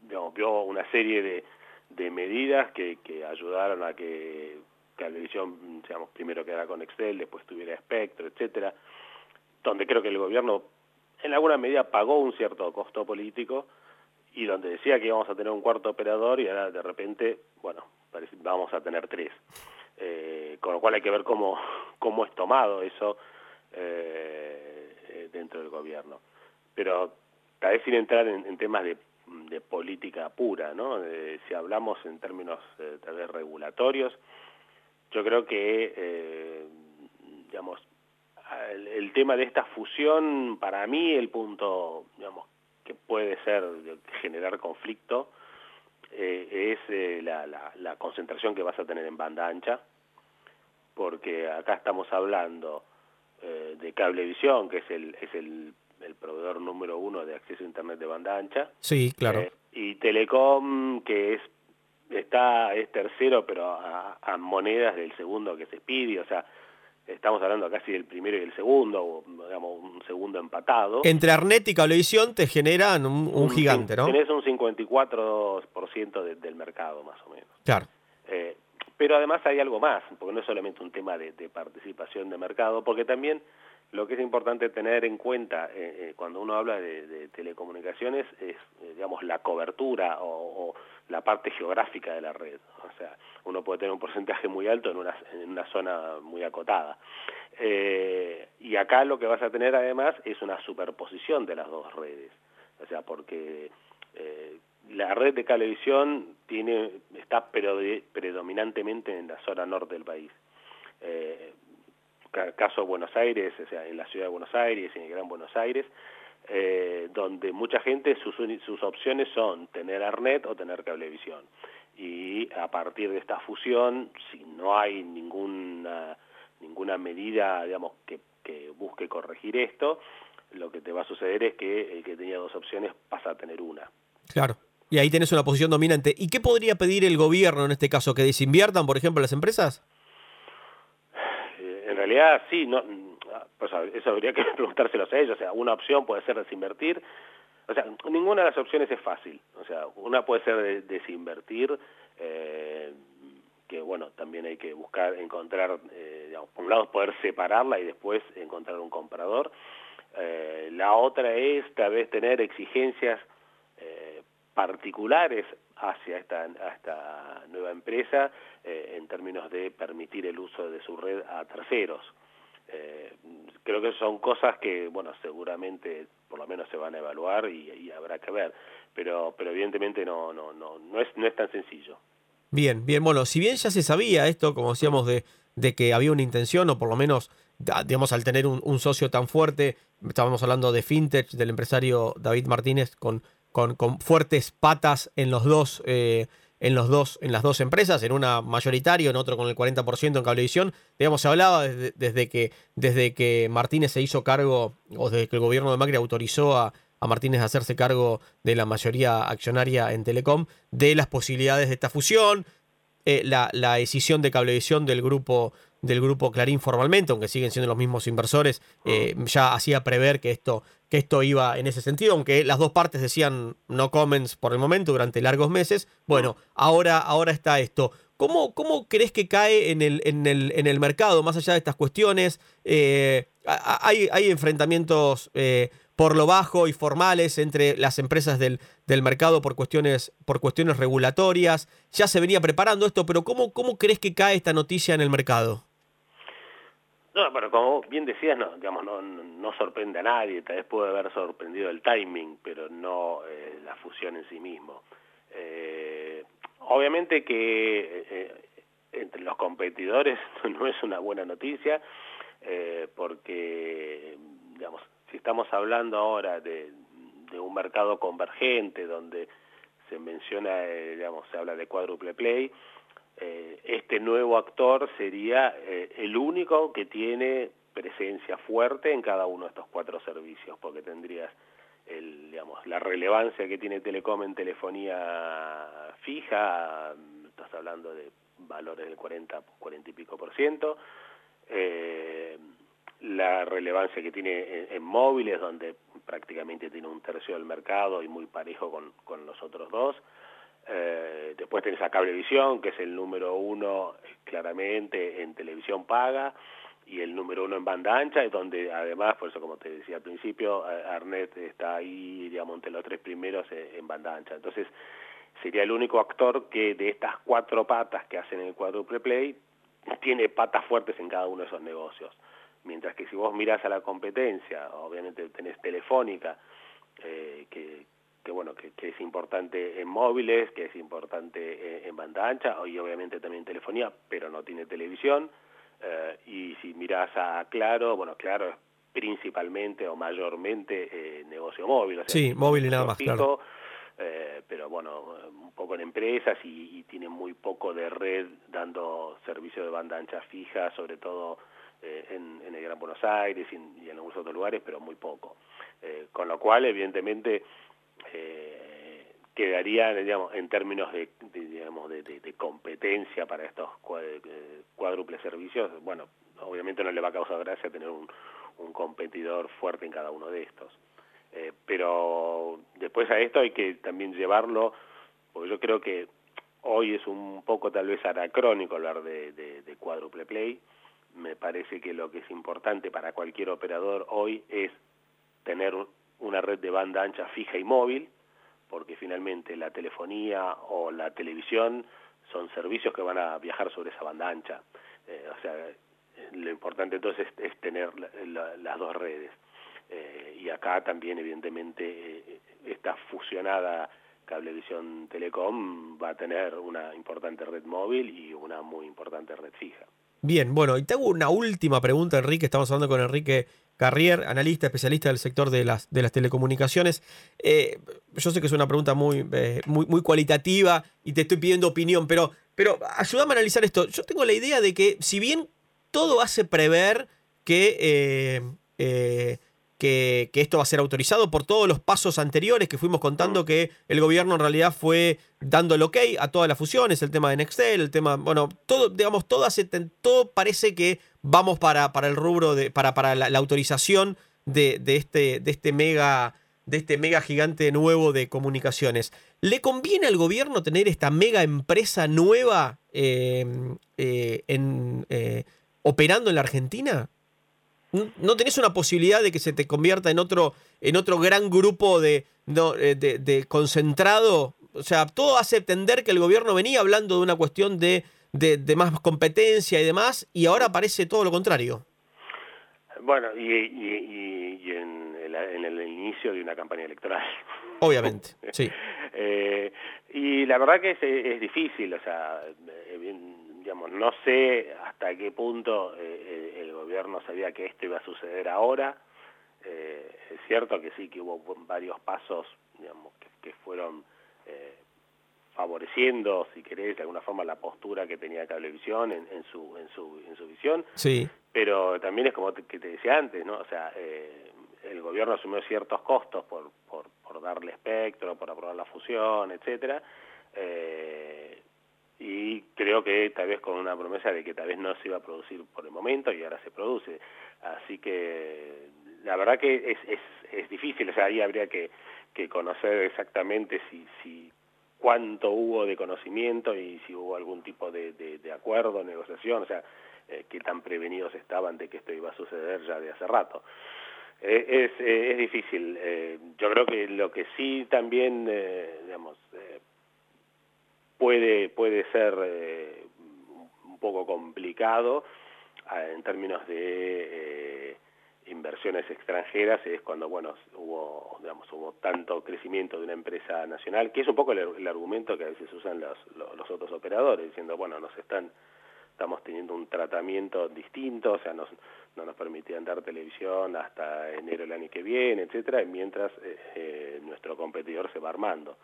P: digamos, vio una serie de, de medidas que, que ayudaron a que Cablevisión, digamos, primero quedara con Excel, después tuviera Spectro, etcétera, donde creo que el gobierno en alguna medida pagó un cierto costo político y donde decía que íbamos a tener un cuarto operador y ahora de repente, bueno, parece, vamos a tener tres. Eh, con lo cual hay que ver cómo, cómo es tomado eso eh, dentro del gobierno. Pero tal vez sin entrar en, temas de, política pura, ¿no? Eh, si hablamos en términos eh, tal vez regulatorios, yo creo que, eh, digamos, el, tema de esta fusión, para mí el punto, digamos, que puede ser generar conflicto es la concentración que vas a tener en banda ancha, porque acá estamos hablando eh, de Cablevisión, que es el es el, el proveedor número uno de acceso a internet de banda ancha,
B: Sí, claro.
P: eh, y Telecom, que es está es tercero, pero a, a monedas del segundo que se pide, o sea, estamos hablando casi del primero y el segundo, o digamos un segundo empatado.
B: Entre Arnet y Cablevisión te generan un, un gigante, ¿no?
P: Tenés un 54% de- del mercado, más o menos.
B: Claro.
P: Eh, pero además hay algo más, porque no es solamente un tema de, participación de mercado, porque también lo que es importante tener en cuenta eh, eh, cuando uno habla de, telecomunicaciones es, eh, digamos, la cobertura o, o la parte geográfica de la red. O sea, uno puede tener un porcentaje muy alto en una, en una zona muy acotada. Y acá lo que vas a tener además es una superposición de las dos redes. O sea, porque la red de cablevisión tiene, está predominantemente en la zona norte del país. Eh, ca- caso Buenos Aires, o sea, en la ciudad de Buenos Aires en el Gran Buenos Aires, eh, donde mucha gente sus, sus opciones son tener Arnet o tener Cablevisión. Y a partir de esta fusión, si no hay ninguna, ninguna medida, digamos, que, que busque corregir esto, lo que te va a suceder es que el que tenía dos opciones pasa a tener una.
B: Claro. Y ahí tenés una posición dominante. ¿Y qué podría pedir el gobierno en este caso? ¿Que desinviertan, por ejemplo, las empresas?
P: Eh, en realidad sí, no, pues eso habría que preguntárselos a ellos. O sea, una opción puede ser desinvertir. O sea, ninguna de las opciones es fácil. O sea, una puede ser de- desinvertir, eh, que bueno, también hay que buscar, encontrar, eh, digamos, por un lado poder separarla y después encontrar un comprador. Eh, la otra es tal vez tener exigencias particulares hacia esta, nueva empresa eh, en términos de permitir el uso de su red a terceros. Eh, creo que son cosas que, bueno, seguramente por lo menos se van a evaluar y, habrá que ver, pero, evidentemente no, no, no, no es, no es tan sencillo.
B: Bien, bien. Bueno, si bien ya se sabía esto, como decíamos, de, que había una intención, o por lo menos, digamos, al tener un socio tan fuerte, estábamos hablando de Fintech, del empresario David Martínez, con, con, fuertes patas en los dos, eh, en, los dos, en las dos empresas, en una mayoritario, en otro con el 40% en Cablevisión. Digamos, se hablaba desde, desde, que, desde que Martínez se hizo cargo, o desde que el gobierno de Macri autorizó a, a Martínez a hacerse cargo de la mayoría accionaria en Telecom, de las posibilidades de esta fusión, eh, la, la decisión de Cablevisión del grupo del grupo Clarín formalmente, aunque siguen siendo los mismos inversores, eh, ya hacía prever que esto, que esto iba en ese sentido, aunque las dos partes decían no comments por el momento durante largos meses. Bueno, ahora, ahora está esto. ¿Cómo, ¿Cómo crees que cae en el, en el, en el mercado, más allá de estas cuestiones? Eh, hay, hay enfrentamientos eh, por lo bajo y formales entre las empresas del, del mercado por cuestiones, por cuestiones regulatorias. Ya se venía preparando esto, pero ¿cómo, ¿cómo crees que cae esta noticia en el mercado?
P: No, bueno, como bien decías, no, digamos, no, no sorprende a nadie, tal vez puede haber sorprendido el timing, pero no eh, la fusión en sí mismo. Eh, obviamente que eh, entre los competidores no es una buena noticia, porque, digamos, si estamos hablando ahora de, de un mercado convergente, donde se menciona, digamos, se habla de cuádruple play, eh, este nuevo actor sería eh, el único que tiene presencia fuerte en cada uno de estos cuatro servicios, porque tendrías el, digamos, la relevancia que tiene Telecom en telefonía fija, estás hablando de valores del 40, 40 y pico por ciento, eh, la relevancia que tiene en, en, móviles, donde prácticamente tiene un tercio del mercado y muy parejo con, con los otros dos, eh, después tenés a Cablevisión, que es el número uno claramente en televisión paga y el número uno en banda ancha, donde además, por eso como te decía al principio, Arnet está ahí, digamos, entre los tres primeros en banda ancha. Entonces, sería el único actor que de estas cuatro patas que hacen el cuádruple play, tiene patas fuertes en cada uno de esos negocios. Mientras que si vos mirás a la competencia, obviamente tenés Telefónica, eh, que, que bueno, que, que, es importante en móviles, que es importante en, en, banda ancha, y obviamente también telefonía, pero no tiene televisión. Eh, y si miras a Claro, bueno, Claro es principalmente o mayormente eh, negocio móvil. O sea,
B: sí, móvil y nada más,
P: pico,
B: claro.
P: Eh, pero bueno, un poco en empresas y, y tiene muy poco de red dando servicio de banda ancha fija, sobre todo eh, en, en, el Gran Buenos Aires y en, y en algunos otros lugares, pero muy poco. Eh, con lo cual, evidentemente, eh, quedaría, digamos, en términos de, digamos, de, competencia para estos eh, cuádruples servicios, bueno, obviamente no le va a causar gracia tener un, un competidor fuerte en cada uno de estos. Eh, pero después a esto hay que también llevarlo, porque yo creo que hoy es un poco tal vez anacrónico hablar de, de cuádruple play. Me parece que lo que es importante para cualquier operador hoy es tener una red de banda ancha fija y móvil, porque finalmente la telefonía o la televisión son servicios que van a viajar sobre esa banda ancha. Eh, o sea, lo importante entonces es, tener la, la, las dos redes. Eh, y acá también, evidentemente, eh, esta fusionada Cablevisión Telecom va a tener una importante red móvil y una muy importante red fija.
B: Bien, bueno, y tengo una última pregunta, Enrique. Estamos hablando con Enrique Carrier, analista, especialista del sector de las, de las telecomunicaciones. Eh, yo sé que es una pregunta muy, eh, muy, muy cualitativa y te estoy pidiendo opinión, pero, pero ayúdame a analizar esto. Yo tengo la idea de que, si bien todo hace prever que, eh, que, que, esto va a ser autorizado por todos los pasos anteriores que fuimos contando que el gobierno en realidad fue dando el ok a todas las fusiones, el tema de Nextel, el tema, bueno, todo, digamos, todo parece que vamos para, para el rubro, de, para, para la, autorización de, de, este, de, este mega, de este mega gigante nuevo de comunicaciones. ¿Le conviene al gobierno tener esta mega empresa nueva eh, eh, eh, operando en la Argentina? ¿No tenés una posibilidad de que se te convierta en otro, en otro gran grupo de concentrado? O sea, todo hace entender que el gobierno venía hablando de una cuestión de, de, más competencia y demás, y ahora parece todo lo contrario.
P: Bueno, y, y, y en, el, en, el, inicio de una campaña electoral.
B: Obviamente, sí.
P: eh, y la verdad que es, es difícil, o sea, bien, digamos, no sé hasta qué punto eh, el gobierno sabía que esto iba a suceder ahora. Eh, es cierto que sí, que hubo varios pasos, digamos, que, que fueron eh, favoreciendo, si querés, de alguna forma la postura que tenía Cablevisión en, en, su, en, su, en su visión,
B: Sí.
P: pero también es como te, que te decía antes, ¿no? O sea, eh, el gobierno asumió ciertos costos por, por, por darle espectro, por aprobar la fusión, etcétera, eh, y creo que tal vez con una promesa de que tal vez no se iba a producir por el momento y ahora se produce. Así que la verdad que es, es, es difícil, o sea, ahí habría que, que conocer exactamente si, si cuánto hubo de conocimiento y si hubo algún tipo de, acuerdo, negociación, o sea, eh, qué tan prevenidos estaban de que esto iba a suceder ya de hace rato. Eh, es, eh, es difícil. Yo creo que lo que sí también, digamos, puede, puede ser un poco complicado ah, en términos de inversiones extranjeras es cuando bueno hubo digamos hubo tanto crecimiento de una empresa nacional que es un poco el, argumento que a veces usan los, los, otros operadores diciendo bueno nos están estamos teniendo un tratamiento distinto, o sea, nos, no nos permitían dar televisión hasta enero del año que viene, etcétera, mientras eh, eh, nuestro competidor se va armando.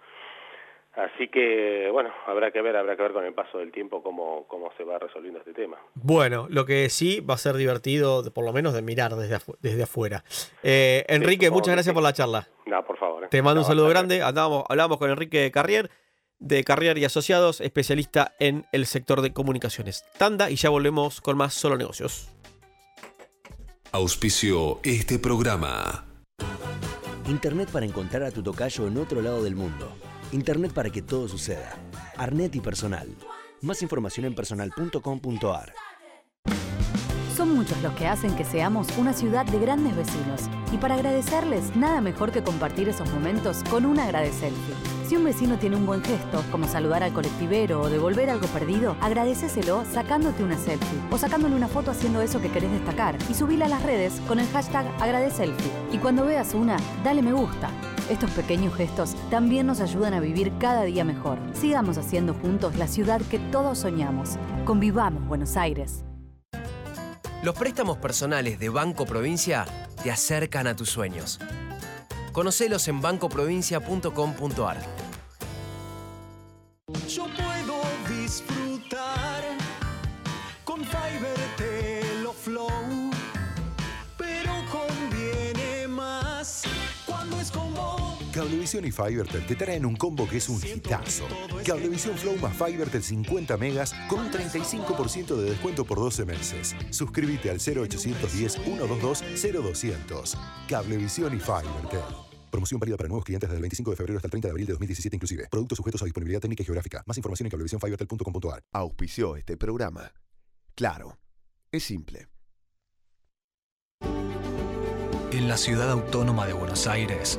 P: Así que, bueno, habrá que ver, habrá que ver con el paso del tiempo cómo, cómo se va resolviendo este tema.
B: Bueno, lo que sí va a ser divertido, por lo menos de mirar desde, afu- desde afuera. Eh, Enrique, muchas gracias
P: sí.
B: por la charla.
P: No, por favor. eh.
B: Te mando un saludo grande. Andábamos, hablábamos con Enrique Carrier, de Carrier y Asociados, especialista en el sector de comunicaciones. Tanda y ya volvemos con más Solo Negocios.
A: Auspicio este programa.
C: Internet para encontrar a tu tocayo en otro lado del mundo. Internet para que todo suceda. Arnet y personal. Más información en personal.com.ar.
D: Son muchos los que hacen que seamos una ciudad de grandes vecinos. Y para agradecerles, nada mejor que compartir esos momentos con un agradeselfie. Si un vecino tiene un buen gesto, como saludar al colectivero o devolver algo perdido, agradeceselo sacándote una selfie o sacándole una foto haciendo eso que querés destacar y subila a las redes con el hashtag agradeselfie. Y cuando veas una, dale me gusta. Estos pequeños gestos también nos ayudan a vivir cada día mejor. Sigamos haciendo juntos la ciudad que todos soñamos. Convivamos Buenos Aires.
E: Los préstamos personales de Banco Provincia te acercan a tus sueños. Conocelos en bancoprovincia.com.ar.
G: Cablevisión y Fivertel te traen un combo que es un hitazo. Cablevisión Flow más Fivertel 50 megas con un 35% de descuento por 12 meses. Suscríbete al 0810 122 0200. Cablevisión y Fivertel. Promoción válida para nuevos clientes desde el 25 de febrero hasta el 30 de abril de 2017 inclusive. Productos sujetos a disponibilidad técnica y geográfica. Más información en cablevisiónfivertel.com.ar.
H: Auspició este programa. Claro, es simple.
I: En la ciudad autónoma de Buenos Aires,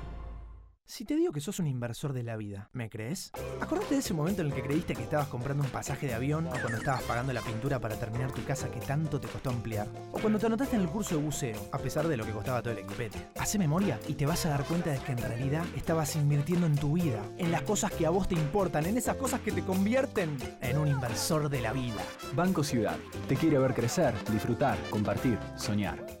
K: Si te digo que sos un inversor de la vida, ¿me crees? Acordate de ese momento en el que creíste que estabas comprando un pasaje de avión o cuando estabas pagando la pintura para terminar tu casa que tanto te costó ampliar. O cuando te anotaste en el curso de buceo, a pesar de lo que costaba todo el equipete. Hace memoria y te vas a dar cuenta de que en realidad estabas invirtiendo en tu vida, en las cosas que a vos te importan, en esas cosas que te convierten en un inversor de la vida.
L: Banco Ciudad. Te quiere ver crecer, disfrutar, compartir, soñar.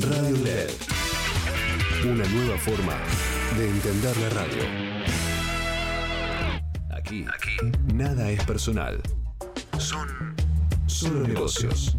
A: Radio LED. Una nueva forma de entender la radio. Aquí, aquí, nada es personal. Son solo negocios.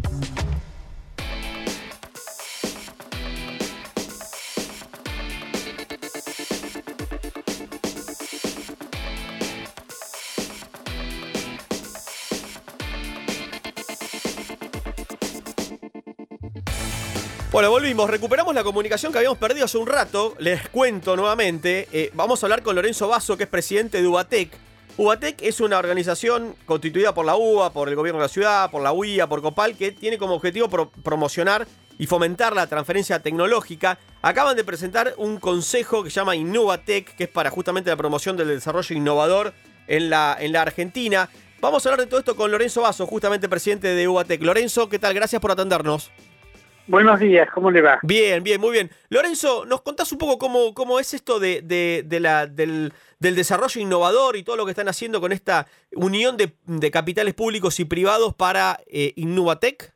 B: Bueno, volvimos, recuperamos la comunicación que habíamos perdido hace un rato. Les cuento nuevamente. eh, vamos a hablar con Lorenzo Basso, que es presidente de Ubatec. Ubatec es una organización constituida por la UBA, por el gobierno de la ciudad, por la UIA, por Copal, que tiene como objetivo pro- promocionar y fomentar la transferencia tecnológica. Acaban de presentar un consejo que se llama Innovatec, que es para justamente la promoción del desarrollo innovador en la, en la Argentina. Vamos a hablar de todo esto con Lorenzo Basso, justamente presidente de Ubatec. Lorenzo, ¿qué tal? Gracias por atendernos.
Q: Buenos días, ¿cómo le va?
B: Bien, bien, muy bien. Lorenzo, ¿nos contás un poco cómo, cómo es esto de, de- de la, del, del desarrollo innovador y todo lo que están haciendo con esta unión de, de capitales públicos y privados para eh, Innovatec?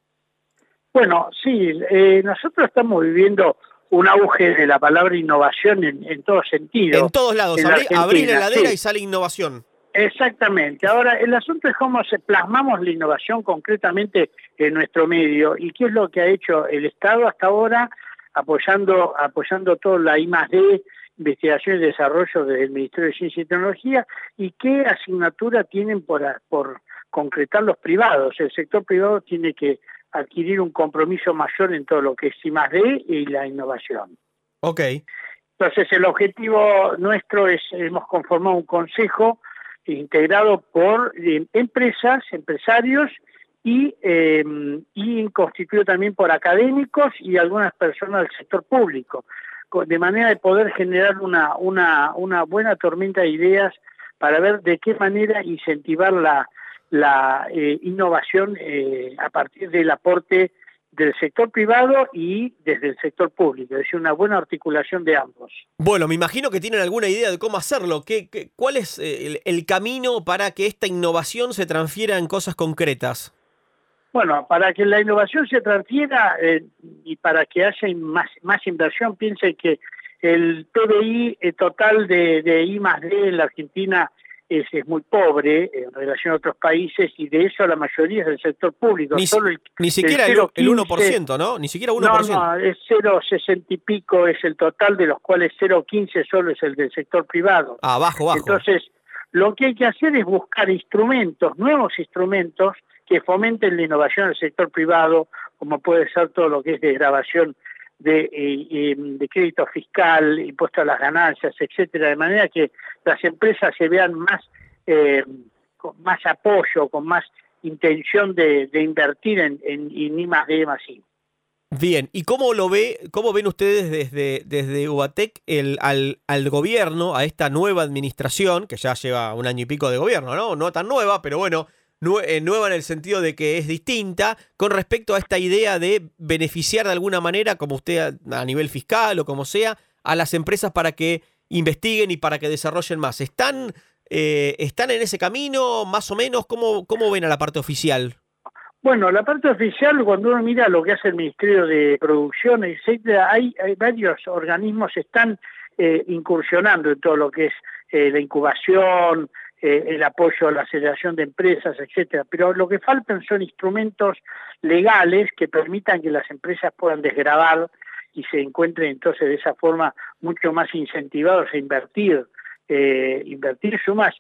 Q: Bueno, sí, eh, nosotros estamos viviendo un auge de la palabra innovación en, en todo sentido.
B: En todos lados,
Q: en la
B: abrí, la heladera
Q: sí.
B: y sale innovación.
Q: Exactamente. Ahora, el asunto es cómo se plasmamos la innovación concretamente en nuestro medio y qué es lo que ha hecho el Estado hasta ahora apoyando apoyando todo la I más D, investigación y desarrollo desde el Ministerio de Ciencia y Tecnología y qué asignatura tienen por, por concretar los privados. El sector privado tiene que adquirir un compromiso mayor en todo lo que es I más D y la innovación.
B: Ok.
Q: Entonces el objetivo nuestro es, hemos conformado un consejo integrado por eh, empresas, empresarios y, eh, y constituido también por académicos y algunas personas del sector público, co- de manera de poder generar una, buena tormenta de ideas para ver de qué manera incentivar la, la eh, innovación eh, a partir del aporte del sector privado y desde el sector público, es decir, una buena articulación de ambos.
B: Bueno, me imagino que tienen alguna idea de cómo hacerlo. ¿Qué, qué- cuál es eh, el, el camino para que esta innovación se transfiera en cosas concretas?
Q: Bueno, para que la innovación se transfiera eh, y para que haya más, más inversión, piensen que el PBI eh, total de, de I más D en la Argentina es, es muy pobre en relación a otros países y de eso la mayoría es del sector público.
B: Ni,
Q: Solo el-
B: ni siquiera el,
Q: 0,15
B: el 1%, ¿no? Ni siquiera 1%.
Q: No, no, es 0,60 y pico es el total, de los cuales 0,15 solo es el del sector privado.
B: Ah, bajo, bajo.
Q: Entonces, lo que hay que hacer es buscar instrumentos, nuevos instrumentos que fomenten la innovación del sector privado, como puede ser todo lo que es de grabación de, eh, eh, de crédito fiscal, impuesto a las ganancias, etcétera, de manera que las empresas se vean más eh, con más apoyo, con más intención de, invertir en, en, I más D más I.
B: Bien, ¿y cómo lo ve, cómo ven ustedes desde, desde Ubatec el, al, al gobierno, a esta nueva administración, que ya lleva un año y pico de gobierno, ¿no? No tan nueva, pero bueno, nueva en el sentido de que es distinta, con respecto a esta idea de beneficiar de alguna manera, como usted a, a nivel fiscal o como sea, a las empresas para que investiguen y para que desarrollen más. ¿Están, eh, ¿están en ese camino, más o menos? ¿Cómo, ¿Cómo ven a la parte oficial?
Q: Bueno, la parte oficial, cuando uno mira lo que hace el Ministerio de Producción, etcétera, hay, hay varios organismos que están eh, incursionando en todo lo que es eh, la incubación, eh, el apoyo a la aceleración de empresas, etcétera. Pero lo que faltan son instrumentos legales que permitan que las empresas puedan desgravar y se encuentren entonces de esa forma mucho más incentivados a invertir, eh, invertir sumas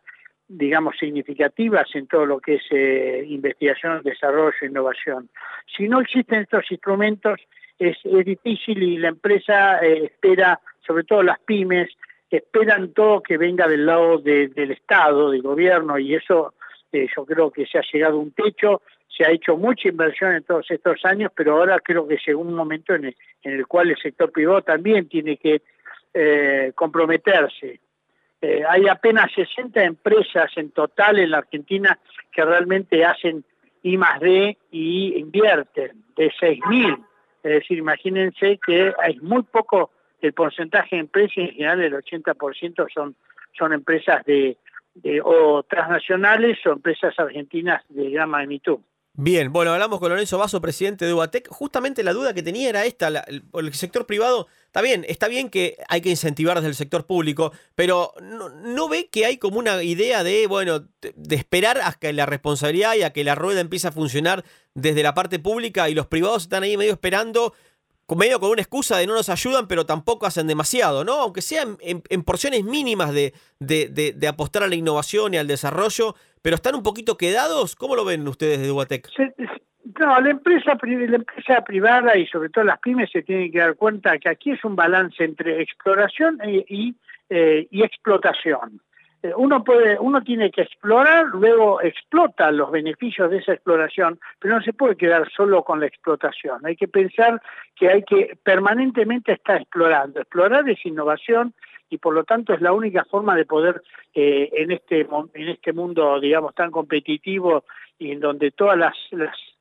Q: digamos, significativas en todo lo que es eh, investigación, desarrollo, innovación. Si no existen estos instrumentos, es, difícil y la empresa espera, sobre todo las pymes, esperan todo que venga del lado de- del Estado, del gobierno, y eso eh, yo creo que se ha llegado a un techo, se ha hecho mucha inversión en todos estos años, pero ahora creo que llegó un momento en el, en el cual el sector privado también tiene que eh, comprometerse. Eh, hay apenas 60 empresas en total en la Argentina que realmente hacen I más D y invierten de 6.000. Es decir, imagínense que hay muy poco el porcentaje de empresas, en general el 80% son, son empresas de, eh, o transnacionales o empresas argentinas de gran magnitud.
B: Bien, bueno, hablamos con Lorenzo Vaso, presidente de Ubatec. Justamente la duda que tenía era esta, el, sector privado, está bien, está bien que hay que incentivar desde el sector público, pero no, ve que hay como una idea de, bueno, de, de esperar a que la responsabilidad y a que la rueda empiece a funcionar desde la parte pública y los privados están ahí medio esperando, medio con una excusa de no nos ayudan, pero tampoco hacen demasiado, ¿no? Aunque sea en, en- porciones mínimas de, de- apostar a la innovación y al desarrollo, pero están un poquito quedados. ¿Cómo lo ven ustedes de Ubatec?
Q: Se- No, la empresa, la empresa privada y sobre todo las pymes se tienen que dar cuenta que aquí es un balance entre exploración y, y, eh, y explotación. Uno puede, uno tiene que explorar, luego explota los beneficios de esa exploración, pero no se puede quedar solo con la explotación. Hay que pensar que hay que permanentemente estar explorando. Explorar es innovación y por lo tanto es la única forma de poder eh, en este en este mundo digamos tan competitivo y en donde todas las,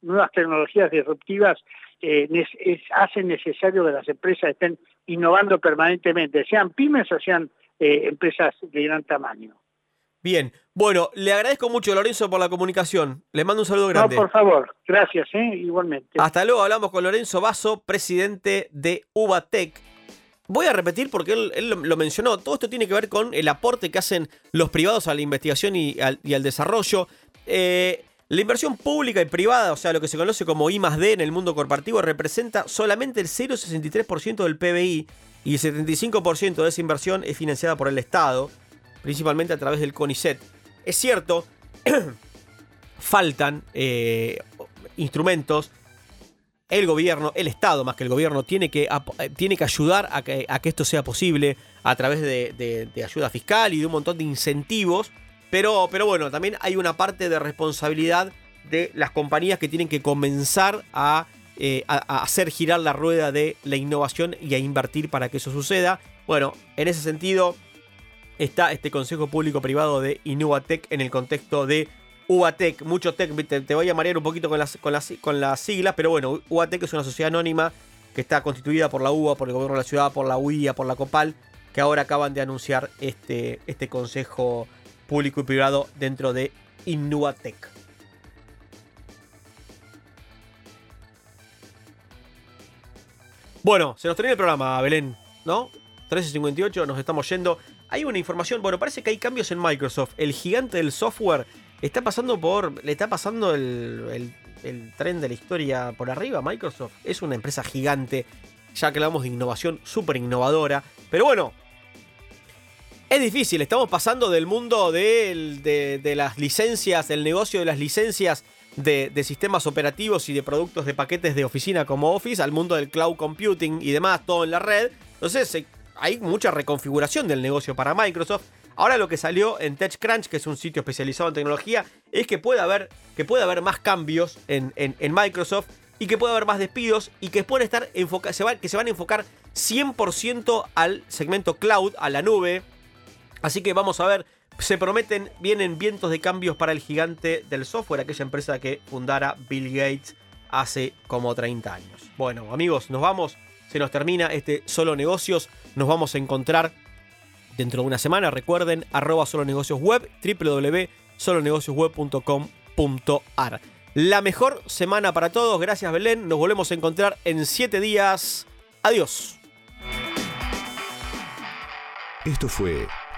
Q: nuevas tecnologías disruptivas eh, hacen necesario que las empresas estén innovando permanentemente, sean pymes o sean eh, empresas de gran tamaño.
B: Bien, bueno, le agradezco mucho Lorenzo por la comunicación. Le mando un saludo
Q: No,
B: grande.
Q: por favor, gracias, ¿eh? igualmente.
B: Hasta luego, hablamos con Lorenzo Vaso, presidente de Ubatec. Voy a repetir porque él, él lo, mencionó. Todo esto tiene que ver con el aporte que hacen los privados a la investigación y al, y al desarrollo. Eh, la inversión pública y privada, o sea, lo que se conoce como I D en el mundo corporativo, representa solamente el 0,63% del PBI y el 75% de esa inversión es financiada por el Estado, principalmente a través del CONICET. Es cierto, faltan eh, instrumentos el gobierno, el Estado más que el gobierno, tiene que, eh, tiene que ayudar a que, a que esto sea posible a través de ayuda fiscal y de un montón de incentivos. Pero, pero bueno, también hay una parte de responsabilidad de las compañías que tienen que comenzar a, eh, a- hacer girar la rueda de la innovación y a invertir para que eso suceda. Bueno, en ese sentido está este Consejo Público Privado de Innovatec en el contexto de UATEC, mucho tech, te, voy a marear un poquito con las, con, las, con las siglas, pero bueno, UATEC es una sociedad anónima que está constituida por la UBA, por el gobierno de la ciudad, por la UIA, por la COPAL, que ahora acaban de anunciar este, este consejo público y privado dentro de Innovatec. Bueno, se nos termina el programa, Belén, ¿no? 13.58, nos estamos yendo. Hay una información, bueno, parece que hay cambios en Microsoft. El gigante del software está pasando por. Le está pasando el, el- el tren de la historia por arriba. Microsoft es una empresa gigante. Ya que hablamos de innovación súper innovadora. Pero bueno. Es difícil, estamos pasando del mundo del- de, de las licencias, del negocio de las licencias de, sistemas operativos y de productos de paquetes de oficina como Office al mundo del cloud computing y demás, todo en la red. Entonces hay mucha reconfiguración del negocio para Microsoft. Ahora lo que salió en TechCrunch, que es un sitio especializado en tecnología, es que puede haber, que puede haber más cambios en, en- Microsoft y que puede haber más despidos y que pueden estar se que se van a enfocar 100% al segmento cloud, a la nube. Así que vamos a ver, se prometen, vienen vientos de cambios para el gigante del software, aquella empresa que fundara Bill Gates hace como 30 años. Bueno, amigos, nos vamos, se nos termina este Solo Negocios, nos vamos a encontrar dentro de una semana. Recuerden, arroba solo negocios web, www.solonegociosweb.com.ar. La mejor semana para todos, gracias Belén, nos volvemos a encontrar en 7 días. Adiós.
A: Esto fue